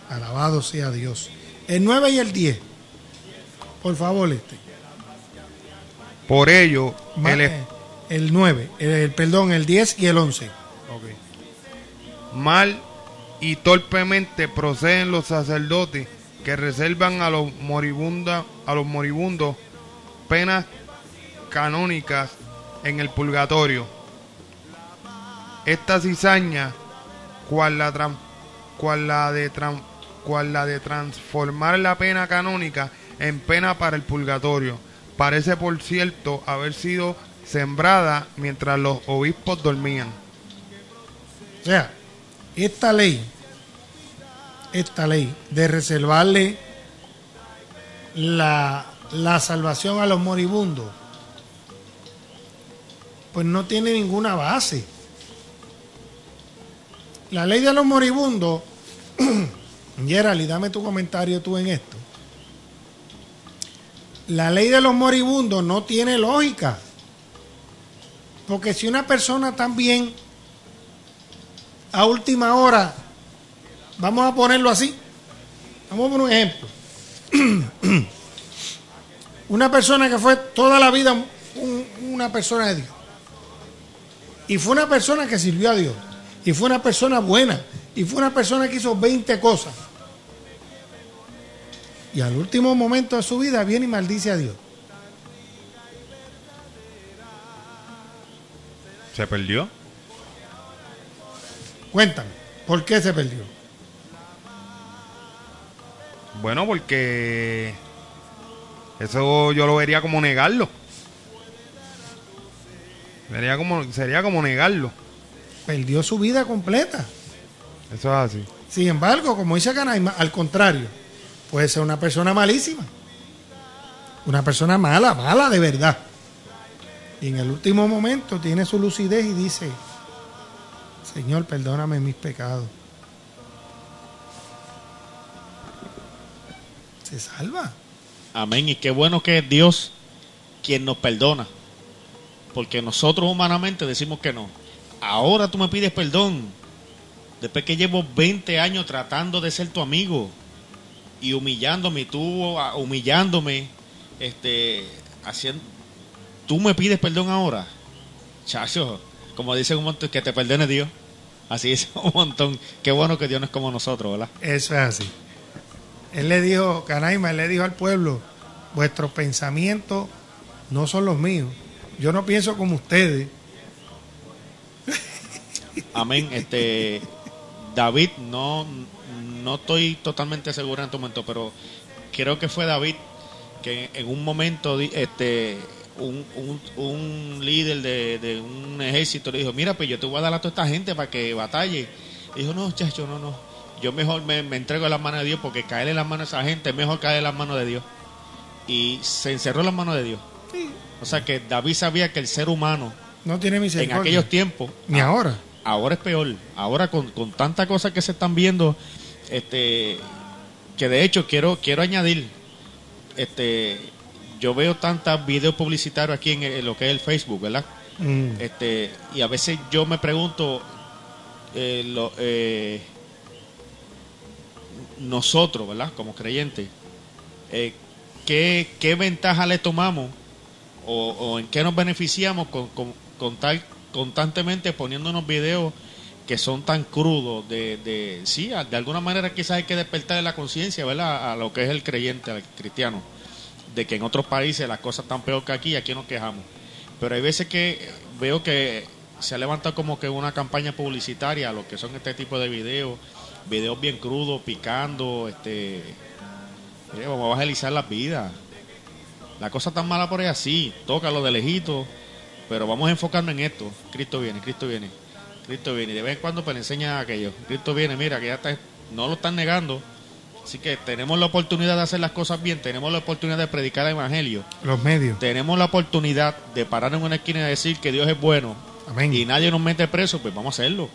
[SPEAKER 2] Alabado sea Dios. El 9 y el 10. Por favor, este.
[SPEAKER 3] Por ello, el,
[SPEAKER 2] el 9, el, perdón, el 10 y el 11.
[SPEAKER 3] Mal y torpemente proceden los sacerdotes que reservan a los moribundos, a los moribundos penas canónicas en el purgatorio. Esta cizaña, cual la, cual la, de, cual la de transformar la pena canónica en pena para el purgatorio, parece por cierto haber sido sembrada mientras los obispos dormían.
[SPEAKER 2] O sea, esta ley, esta ley de reservarle la, la salvación a los moribundos, pues no tiene ninguna base. La ley de los moribundos, Gerald, dame tu comentario tú en esto. La ley de los moribundos no tiene lógica. Porque si una persona también a última hora, vamos a ponerlo así, vamos a poner un ejemplo. una persona que fue toda la vida una persona de Dios. Y fue una persona que sirvió a Dios. Y fue una persona buena. Y fue una persona que hizo 20 cosas. Y al último momento de su vida viene y maldice a Dios.
[SPEAKER 3] ¿Se perdió?
[SPEAKER 2] Cuéntame, ¿por qué se perdió?
[SPEAKER 3] Bueno, porque eso yo lo vería como negarlo. Sería como, sería como negarlo.
[SPEAKER 2] Perdió su vida completa.
[SPEAKER 3] Eso es así.
[SPEAKER 2] Sin embargo, como dice Canaima, al contrario, puede ser una persona malísima. Una persona mala, mala de verdad. Y en el último momento tiene su lucidez y dice, Señor, perdóname mis pecados. Se salva.
[SPEAKER 1] Amén. Y qué bueno que es Dios quien nos perdona. Porque nosotros humanamente decimos que no. Ahora tú me pides perdón. Después que llevo 20 años tratando de ser tu amigo y humillándome, tú humillándome este, haciendo, tú me pides perdón ahora, chacho, como dice un montón, que te perdone Dios. Así es un montón. Qué bueno que Dios no es como nosotros, ¿verdad?
[SPEAKER 2] Eso es así. Él le dijo, Canaima, él le dijo al pueblo, vuestros pensamientos no son los míos. Yo no pienso como ustedes.
[SPEAKER 1] Amén. Este, David, no, no estoy totalmente seguro en este momento, pero creo que fue David que en un momento, este, un, un, líder de, un ejército le dijo, mira, pues yo te voy a dar a toda esta gente para que batalle. dijo, no, chacho, no, no. Yo mejor me, entrego en las manos de Dios porque caer en las manos de esa gente es mejor caer en las manos de Dios. Y se encerró en las manos de Dios. O sea que David sabía que el ser humano
[SPEAKER 2] no tiene
[SPEAKER 1] misericordia. En aquellos tiempos.
[SPEAKER 2] Ni ahora.
[SPEAKER 1] Ahora es peor. Ahora con, con tantas cosas que se están viendo, este, que de hecho quiero, quiero añadir, este, yo veo tantos videos publicitarios aquí en, lo que es el Facebook, ¿verdad? Mm. Este, y a veces yo me pregunto, eh, lo, eh, nosotros, ¿verdad? Como creyentes, eh, ¿qué, ¿qué, ventaja le tomamos o, en qué nos beneficiamos con, con, con tal constantemente poniéndonos videos que son tan crudos de, de sí, de alguna manera quizás hay que despertar la conciencia, ¿verdad? A lo que es el creyente, al cristiano de que en otros países las cosas están peor que aquí y aquí nos quejamos. Pero hay veces que veo que se ha levantado como que una campaña publicitaria, lo que son este tipo de videos, videos bien crudos, picando, este, vamos a evangelizar las vidas. La cosa tan mala por ahí así, lo de lejito, pero vamos a enfocarnos en esto. Cristo viene, Cristo viene, Cristo viene. Y de vez en cuando pues le enseña aquello. Cristo viene, mira, que ya está, no lo están negando, Así que tenemos la oportunidad de hacer las cosas bien, tenemos la oportunidad de predicar el Evangelio.
[SPEAKER 2] Los medios.
[SPEAKER 1] Tenemos la oportunidad de parar en una esquina y decir que Dios es bueno.
[SPEAKER 2] Amén.
[SPEAKER 1] Y nadie nos mete preso, pues vamos a hacerlo.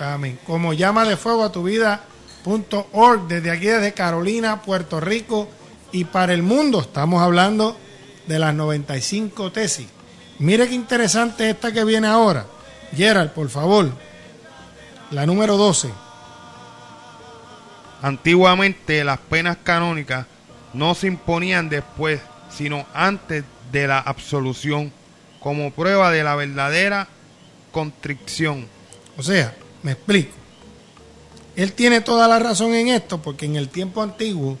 [SPEAKER 2] Amén. Como llama de fuego a tu vida.org, desde aquí, desde Carolina, Puerto Rico y para el mundo. Estamos hablando de las 95 tesis. Mire qué interesante esta que viene ahora. Gerald, por favor. La número 12
[SPEAKER 3] Antiguamente las penas canónicas no se imponían después, sino antes de la absolución, como prueba de la verdadera contrición.
[SPEAKER 2] O sea, me explico. Él tiene toda la razón en esto, porque en el tiempo antiguo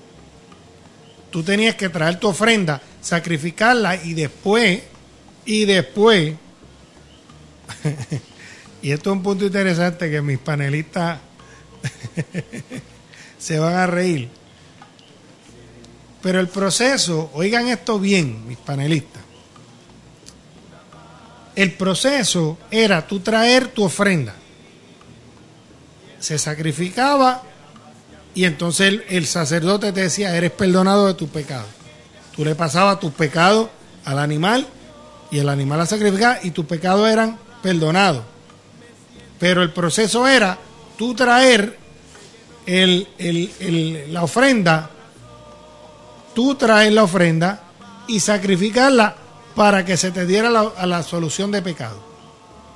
[SPEAKER 2] tú tenías que traer tu ofrenda, sacrificarla y después, y después, y esto es un punto interesante que mis panelistas se van a reír. Pero el proceso, oigan esto bien, mis panelistas. El proceso era tú traer tu ofrenda. Se sacrificaba y entonces el, sacerdote te decía, eres perdonado de tu pecado. Tú le pasabas tus pecados al animal y el animal la sacrificaba y tus pecados eran perdonados. Pero el proceso era tú traer el, la ofrenda, tú traes la ofrenda y sacrificarla para que se te diera la, a la solución de pecado.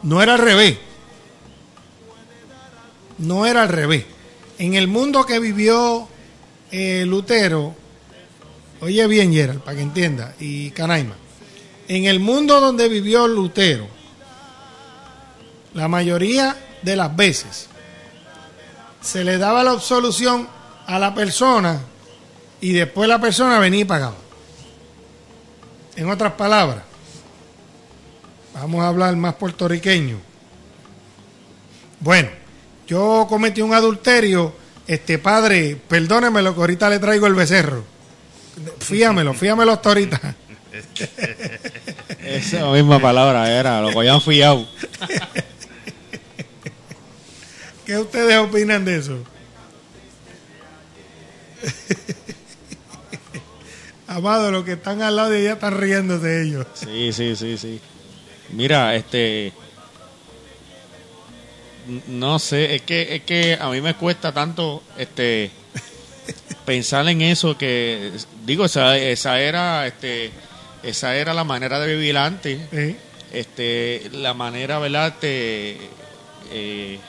[SPEAKER 2] No era al revés. No era al revés. En el mundo que vivió eh, Lutero, oye bien Gerald, para que entienda, y Canaima, en el mundo donde vivió Lutero, la mayoría de las veces se le daba la absolución a la persona y después la persona venía y pagaba. En otras palabras, vamos a hablar más puertorriqueño. Bueno, yo cometí un adulterio, este padre, perdóneme lo que ahorita le traigo el becerro. Fíamelo, fíamelo hasta ahorita.
[SPEAKER 1] Esa misma palabra era, lo que habían fiado.
[SPEAKER 2] ¿Qué ustedes opinan de eso? Amado, los que están al lado de ella están riendo de ellos.
[SPEAKER 1] Sí, sí, sí, sí. Mira, este. No sé, es que, es que a mí me cuesta tanto este pensar en eso que digo esa, esa era este esa era la manera de vivir antes este la manera verdad este, eh,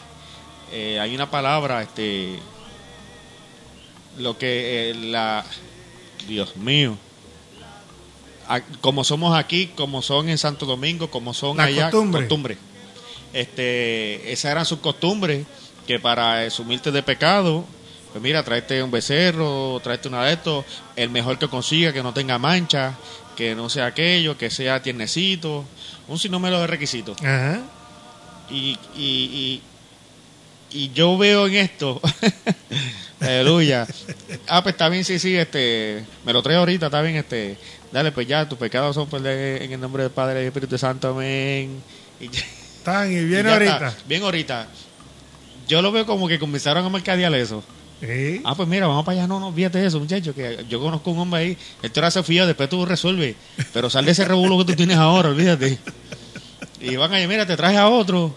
[SPEAKER 1] eh, hay una palabra, este, lo que eh, la, Dios mío. A- Como somos aquí, como son en Santo Domingo, como son
[SPEAKER 2] La
[SPEAKER 1] allá,
[SPEAKER 2] costumbre.
[SPEAKER 1] costumbre. Este, esas eran sus costumbres, que para sumirte de pecado, pues mira, tráete un becerro, tráete una de estos, el mejor que consiga, que no tenga mancha, que no sea aquello, que sea tiernecito, un sinnúmero de requisitos.
[SPEAKER 2] Ajá.
[SPEAKER 1] Y, y, y, y yo veo en esto, aleluya. Ah, pues está bien, sí, sí, este, me lo trae ahorita, está bien, este, dale, pues ya, tus pecados son pues, de- en el nombre del Padre y del Espíritu Santo, amén. Y,
[SPEAKER 2] Están y
[SPEAKER 1] ya
[SPEAKER 2] ahorita.
[SPEAKER 1] está, bien ahorita. Yo lo veo como que comenzaron a mercadear eso. Ah, pues mira, vamos para allá. No, no, fíjate eso, muchacho, que yo conozco un hombre ahí. Él te ahora se fía, después tú resuelves. Pero sal de ese revuelo que tú tienes ahora, olvídate. Y van allá, mira, te traje a otro.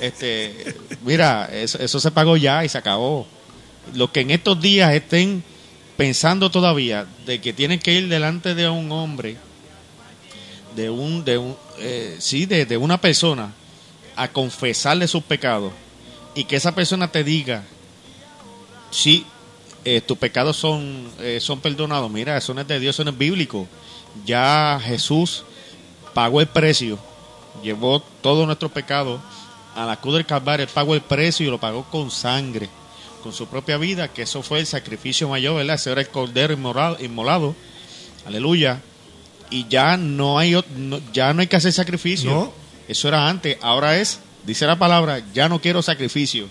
[SPEAKER 1] Este, mira, eso, eso se pagó ya y se acabó. Los que en estos días estén pensando todavía de que tienen que ir delante de un hombre, de un, de un, eh, sí, de, de una persona, a confesarle sus pecados y que esa persona te diga, sí, eh, tus pecados son, eh, son perdonados. Mira, eso no es de Dios, eso no es bíblico. Ya Jesús pagó el precio, llevó todos nuestros pecados a la cruz del Calvario, él pagó el precio y lo pagó con sangre, con su propia vida, que eso fue el sacrificio mayor, ¿verdad? Ese era el cordero inmolado, inmolado. aleluya. Y ya no hay, no- ya no hay que hacer sacrificio.
[SPEAKER 2] No.
[SPEAKER 1] Eso era antes, ahora es, dice la palabra, ya no quiero sacrificio.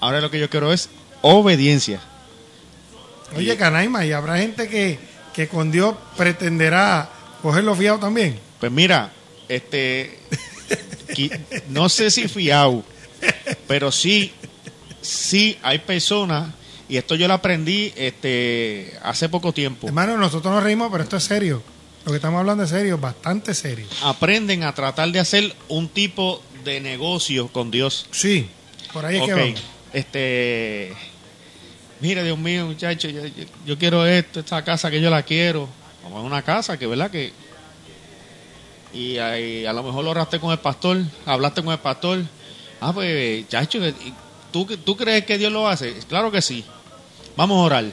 [SPEAKER 1] Ahora lo que yo quiero es obediencia.
[SPEAKER 2] Oye, Canaima, y habrá gente que, que con Dios pretenderá cogerlo fiado también.
[SPEAKER 1] Pues mira, este, no sé si fiao, pero sí, sí hay personas, y esto yo lo aprendí este, hace poco tiempo,
[SPEAKER 2] Hermano, nosotros nos reímos, pero esto es serio. Lo que estamos hablando es serio, bastante serio.
[SPEAKER 1] aprenden a tratar de hacer un tipo de negocio con Dios.
[SPEAKER 2] Sí, por ahí es
[SPEAKER 1] Ok,
[SPEAKER 2] que vamos.
[SPEAKER 1] este, mira, Dios mío, muchacho, yo, yo- yo quiero esto, esta casa que yo la quiero. Vamos a una casa que, ¿verdad? Que y, a lo mejor lo oraste con el pastor, hablaste con el pastor. Ah, pues, chacho, ¿y ¿tú, ¿tú crees que Dios lo hace? Claro que sí. Vamos a orar.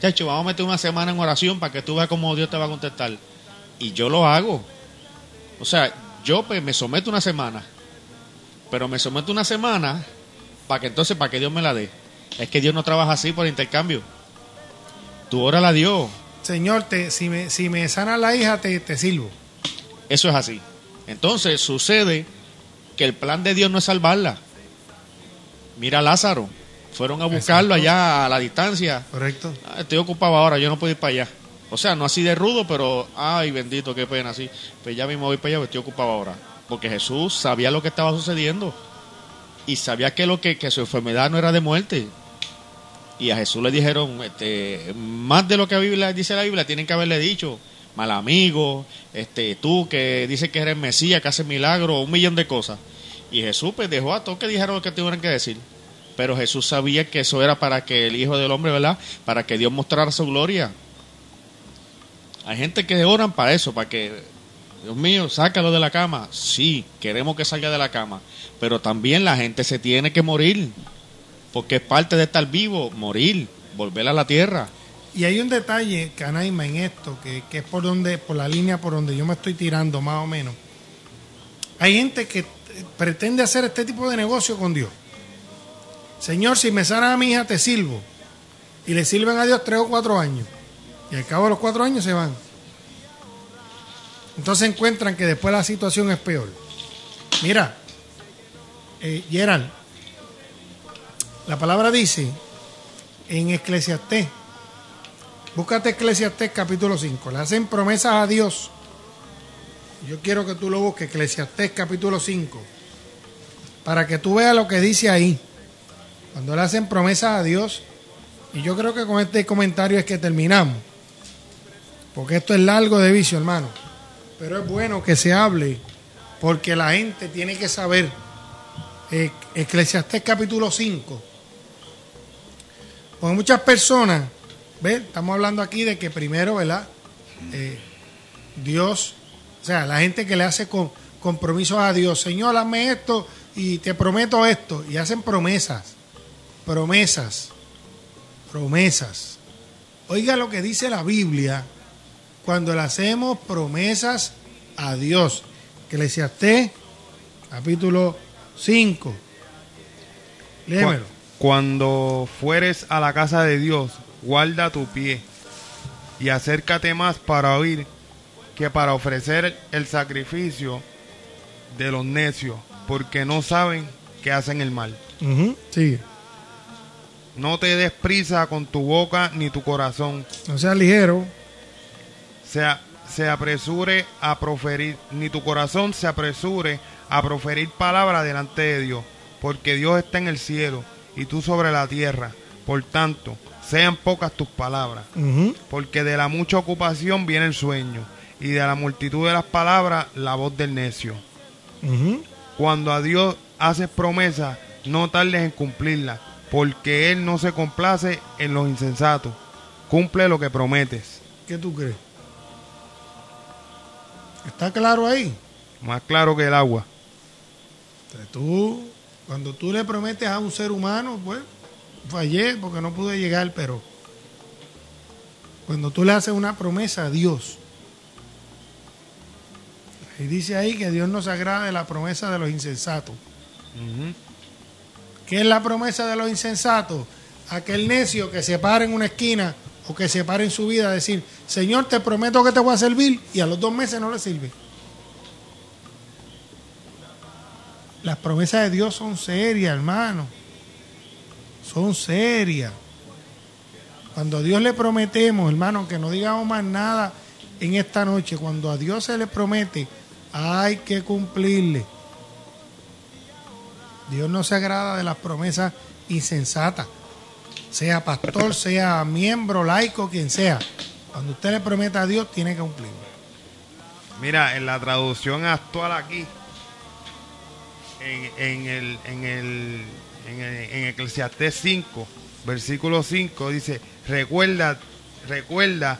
[SPEAKER 1] Chacho, vamos a meter una semana en oración para que tú veas cómo Dios te va a contestar. Y yo lo hago. O sea, yo pues, me someto una semana. Pero me someto una semana para que entonces, para que Dios me la dé. Es que Dios no trabaja así por intercambio. Tú órala a Dios.
[SPEAKER 2] Señor, te, si, me, si me sana la hija, te, te sirvo.
[SPEAKER 1] Eso es así. Entonces sucede que el plan de Dios no es salvarla. Mira a Lázaro. Fueron a buscarlo
[SPEAKER 2] Exacto.
[SPEAKER 1] allá a la distancia.
[SPEAKER 2] ¿Correcto?
[SPEAKER 1] Ah, estoy ocupado ahora, yo no puedo ir para allá. O sea, no así de rudo, pero, ay, bendito, qué pena, así. Pues ya mismo voy para allá, pero estoy ocupado ahora. Porque Jesús sabía lo que estaba sucediendo. Y sabía que, lo que, que su enfermedad no era de muerte. Y a Jesús le dijeron, este, más de lo que la Biblia, dice la Biblia, tienen que haberle dicho, mal amigo, este, tú que dices que eres Mesías, que haces milagros, un millón de cosas. Y Jesús pues dejó a todos que dijeron lo que tuvieran que decir. Pero Jesús sabía que eso era para que el Hijo del Hombre, ¿verdad? Para que Dios mostrara su gloria. Hay gente que oran para eso, para que, Dios mío, sácalo de la cama. Sí, queremos que salga de la cama. Pero también la gente se tiene que morir. Porque es parte de estar vivo, morir, volver a la tierra.
[SPEAKER 2] Y hay un detalle, Canaima, en esto, que, que es por donde, por la línea por donde yo me estoy tirando, más o menos. Hay gente que pretende hacer este tipo de negocio con Dios. Señor, si me sana a mi hija, te sirvo. Y le sirven a Dios tres o cuatro años. Y al cabo de los cuatro años se van. Entonces encuentran que después la situación es peor. Mira, eh, Gerald, la palabra dice en Eclesiastés, búscate Eclesiastés capítulo 5, le hacen promesas a Dios. Yo quiero que tú lo busques, Eclesiastés capítulo 5, para que tú veas lo que dice ahí. Cuando le hacen promesas a Dios, y yo creo que con este comentario es que terminamos, porque esto es largo de vicio, hermano. Pero es bueno que se hable, porque la gente tiene que saber. Eh, Eclesiastés capítulo 5. Porque muchas personas, ¿ves? Estamos hablando aquí de que primero, ¿verdad? Eh, Dios, o sea, la gente que le hace con, compromisos a Dios, Señor, hazme esto y te prometo esto, y hacen promesas, promesas, promesas. Oiga lo que dice la Biblia cuando le hacemos promesas a Dios. Que le decía usted, capítulo 5. Léemelo.
[SPEAKER 3] Cuando fueres a la casa de Dios, guarda tu pie y acércate más para oír que para ofrecer el sacrificio de los necios, porque no saben que hacen el mal.
[SPEAKER 2] Sigue.
[SPEAKER 3] No te des prisa con tu boca ni tu corazón,
[SPEAKER 2] No sea ligero.
[SPEAKER 3] se, se apresure a proferir, ni tu corazón se apresure a proferir palabra delante de Dios, porque Dios está en el cielo y tú sobre la tierra. Por tanto, sean pocas tus palabras, porque de la mucha ocupación viene el sueño, y de la multitud de las palabras la voz del necio. Cuando a Dios haces promesa, no tardes en cumplirla, porque Él no se complace en los insensatos. Cumple lo que prometes.
[SPEAKER 2] ¿Qué tú crees? ¿Está claro ahí?
[SPEAKER 3] Más claro que el agua.
[SPEAKER 2] Tú, cuando tú le prometes a un ser humano, pues fallé porque no pude llegar, pero cuando tú le haces una promesa a Dios, y dice ahí que Dios no se agrada de la promesa de los insensatos. ¿Qué es la promesa de los insensatos? Aquel necio que se para en una esquina o que se para en su vida a decir, Señor, te prometo que te voy a servir y a los dos meses no le sirve. Las promesas de Dios son serias, hermano. Son serias. Cuando a Dios le prometemos, hermano, que no digamos más nada en esta noche, cuando a Dios se le promete, hay que cumplirle. Dios no se agrada de las promesas insensatas. Sea pastor, sea miembro, laico, quien sea. Cuando usted le promete a Dios, tiene que cumplir.
[SPEAKER 3] Mira, en la traducción actual aquí, en, en el, en el, en en Eclesiastés 5, versículo 5, dice, recuerda, recuerda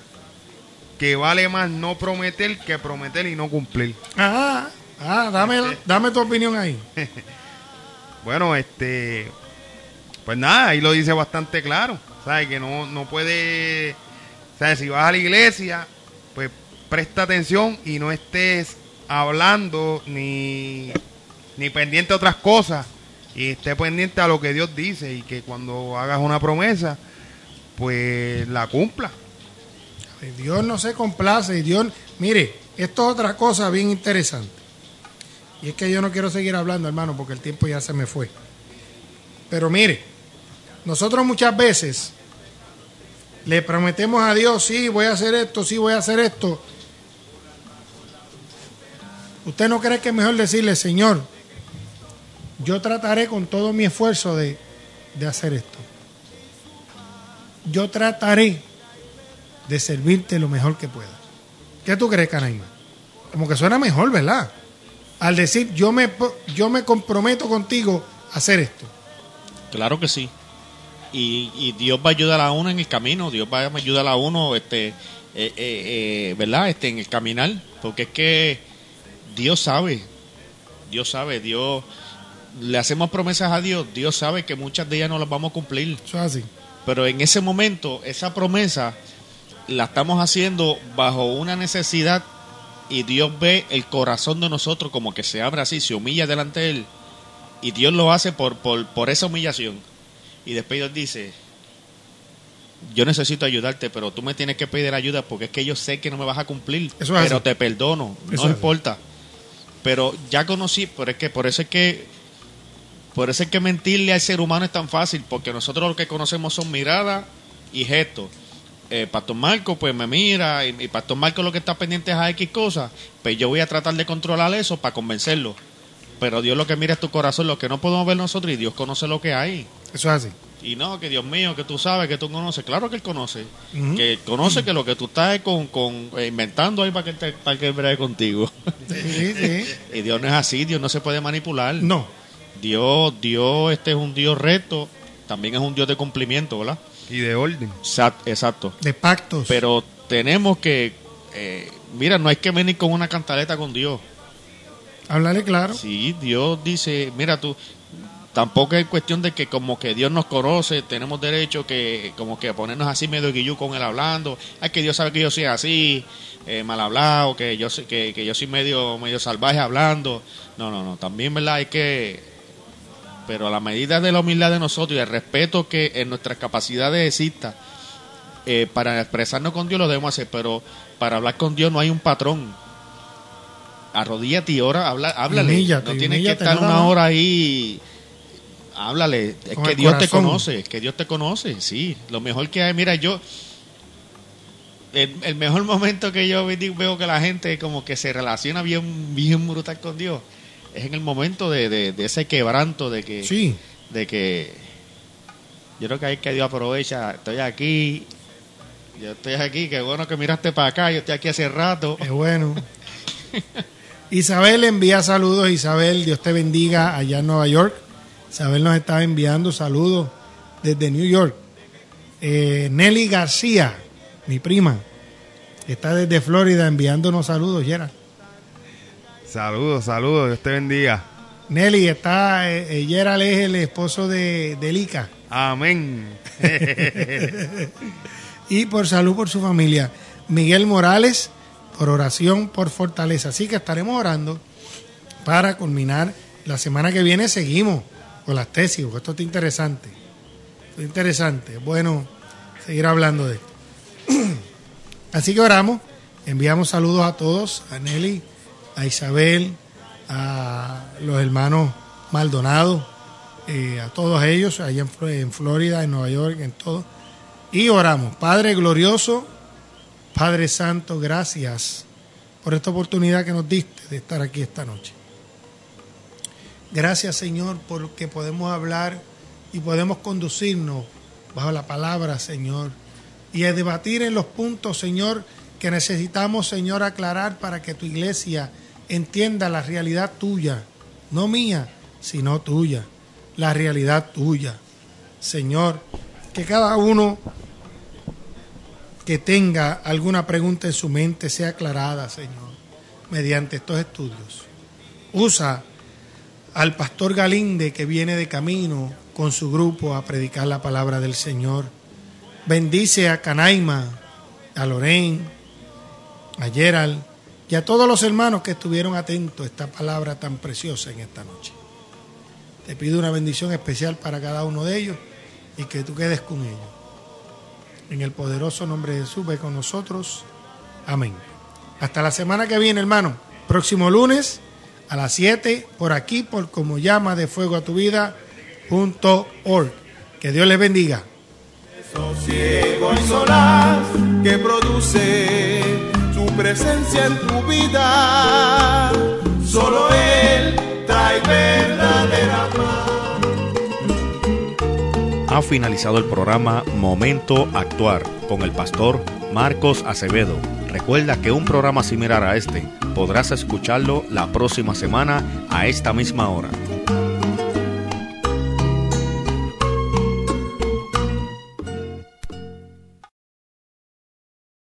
[SPEAKER 3] que vale más no prometer que prometer y no cumplir.
[SPEAKER 2] Ah, ah dame, dame tu opinión ahí.
[SPEAKER 3] Bueno, este, pues nada, ahí lo dice bastante claro, ¿sabes? Que no, no puede, ¿sabes? Si vas a la iglesia, pues presta atención y no estés hablando ni, ni pendiente a otras cosas y esté pendiente a lo que Dios dice y que cuando hagas una promesa, pues la cumpla.
[SPEAKER 2] Dios no se complace y Dios, mire, esto es otra cosa bien interesante. Y es que yo no quiero seguir hablando, hermano, porque el tiempo ya se me fue. Pero mire, nosotros muchas veces le prometemos a Dios, sí, voy a hacer esto, sí, voy a hacer esto. ¿Usted no cree que es mejor decirle, Señor, yo trataré con todo mi esfuerzo de, de hacer esto? Yo trataré de servirte lo mejor que pueda. ¿Qué tú crees, Canaima? Como que suena mejor, ¿verdad? Al decir, yo me, yo me comprometo contigo a hacer esto.
[SPEAKER 1] Claro que sí. Y, y Dios va a ayudar a uno en el camino, Dios va a ayudar a uno, este, eh, eh, eh, ¿verdad? Este, en el caminar, porque es que Dios sabe, Dios sabe, Dios, le hacemos promesas a Dios, Dios sabe que muchas de ellas no las vamos a cumplir,
[SPEAKER 2] Eso es así.
[SPEAKER 1] pero en ese momento, esa promesa la estamos haciendo bajo una necesidad y Dios ve el corazón de nosotros como que se abre así, se humilla delante de Él y Dios lo hace por, por, por esa humillación. Y después Dios dice, yo necesito ayudarte, pero tú me tienes que pedir ayuda porque es que yo sé que no me vas a cumplir,
[SPEAKER 2] Eso es
[SPEAKER 1] pero
[SPEAKER 2] así.
[SPEAKER 1] te perdono,
[SPEAKER 2] Eso es
[SPEAKER 1] no
[SPEAKER 2] así.
[SPEAKER 1] importa. Pero ya conocí, pero es que por eso es que por eso es que mentirle al ser humano es tan fácil, porque nosotros lo que conocemos son miradas y gestos. Eh, Pastor Marco pues me mira y, y Pastor Marco lo que está pendiente es a X cosas, pues yo voy a tratar de controlar eso para convencerlo. Pero Dios lo que mira es tu corazón, lo que no podemos ver nosotros y Dios conoce lo que hay.
[SPEAKER 2] Eso es así.
[SPEAKER 1] Y no, que Dios mío, que tú sabes, que tú conoces. Claro que Él conoce. Que conoce que lo que tú estás es con, con, eh, inventando ahí para que, te, para que contigo.
[SPEAKER 2] Sí, sí.
[SPEAKER 1] y Dios no es así, Dios no se puede manipular.
[SPEAKER 2] No.
[SPEAKER 1] Dios, Dios este es un Dios recto, también es un Dios de cumplimiento, ¿verdad?
[SPEAKER 3] Y de orden.
[SPEAKER 1] Exact- Exacto.
[SPEAKER 2] De pactos.
[SPEAKER 1] Pero tenemos que, eh, mira, no hay que venir con una cantaleta con Dios.
[SPEAKER 2] Háblale claro.
[SPEAKER 1] Sí, Dios dice, mira tú, tampoco es cuestión de que como que Dios nos conoce, tenemos derecho que como que ponernos así medio guillú con él hablando, ay que Dios sabe que yo soy así, eh, mal hablado, que yo soy, que, que yo soy medio, medio salvaje hablando. No, no, no, también verdad hay que pero a la medida de la humildad de nosotros y el respeto que en nuestras capacidades exista, eh, para expresarnos con Dios lo debemos hacer, pero para hablar con Dios no hay un patrón. Arrodíllate y ora, habla, háblale. no tienes que estar una hora ahí. Háblale. Es que Dios te conoce, es que Dios te conoce, sí. Lo mejor que hay, mira, yo. El, mejor momento que yo veo que la gente como que se relaciona bien, bien brutal con Dios es en el momento de, de, ese quebranto de que
[SPEAKER 2] sí.
[SPEAKER 1] de que yo creo que ahí que Dios aprovecha estoy aquí yo estoy aquí qué bueno que miraste para acá yo estoy aquí hace rato.
[SPEAKER 2] Qué bueno. Isabel envía saludos Isabel Dios te bendiga allá en Nueva York. Isabel nos está enviando saludos desde New York. Eh, Nelly García mi prima está desde Florida enviándonos saludos Gerard
[SPEAKER 3] Saludos, saludos, Dios te bendiga.
[SPEAKER 2] Nelly, está, eh, Gerald es el esposo de, de Lica.
[SPEAKER 3] Amén.
[SPEAKER 2] y por salud por su familia. Miguel Morales, por oración, por fortaleza. Así que estaremos orando para culminar. La semana que viene seguimos con las tesis, porque esto está interesante. Está interesante. Bueno, seguir hablando de esto. Así que oramos. Enviamos saludos a todos, a Nelly, a Isabel, a los hermanos Maldonado, eh, a todos ellos, allá en, Florida, en Nueva York, en todo. Y oramos, Padre glorioso, Padre Santo, gracias por esta oportunidad que nos diste de estar aquí esta noche. Gracias Señor porque podemos hablar y podemos conducirnos bajo la palabra Señor y debatir en los puntos Señor que necesitamos Señor aclarar para que tu iglesia entienda la realidad tuya, no mía, sino tuya, la realidad tuya. Señor, que cada uno que tenga alguna pregunta en su mente sea aclarada, Señor, mediante estos estudios. Usa al pastor Galinde que viene de camino con su grupo a predicar la palabra del Señor. Bendice a Canaima, a Lorén, a Gerald, y a todos los hermanos que estuvieron atentos a esta palabra tan preciosa en esta noche. Te pido una bendición especial para cada uno de ellos y que tú quedes con ellos. En el poderoso nombre de Jesús, ve con nosotros. Amén. Hasta la semana que viene, hermano. Próximo lunes a las 7 por aquí, por como llama de fuego a tu vida. Que Dios les bendiga. que produce presencia en tu vida. Solo Él trae verdadera paz.
[SPEAKER 1] Ha finalizado el programa Momento Actuar con el pastor Marcos Acevedo. Recuerda que un programa similar a este podrás escucharlo la próxima semana a esta misma hora.